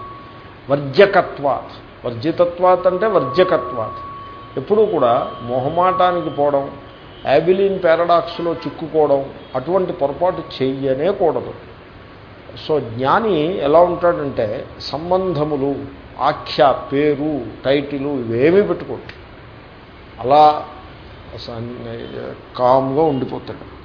వర్జకత్వాత్. వర్జితత్వాత్ అంటే వర్జకత్వాత్. ఎప్పుడూ కూడా మొహమాటానికి పోవడం యాబిలిన్ పారాడాక్స్లో చిక్కుకోవడం అటువంటి పొరపాటు చెయ్యనే కూడదు. సో జ్ఞాని ఎలా ఉంటాడంటే సంబంధములు ఆఖ్య పేరు టైటిలు ఇవేమీ పెట్టుకోడు. అలా కామ్గా ఉండిపోతాడు.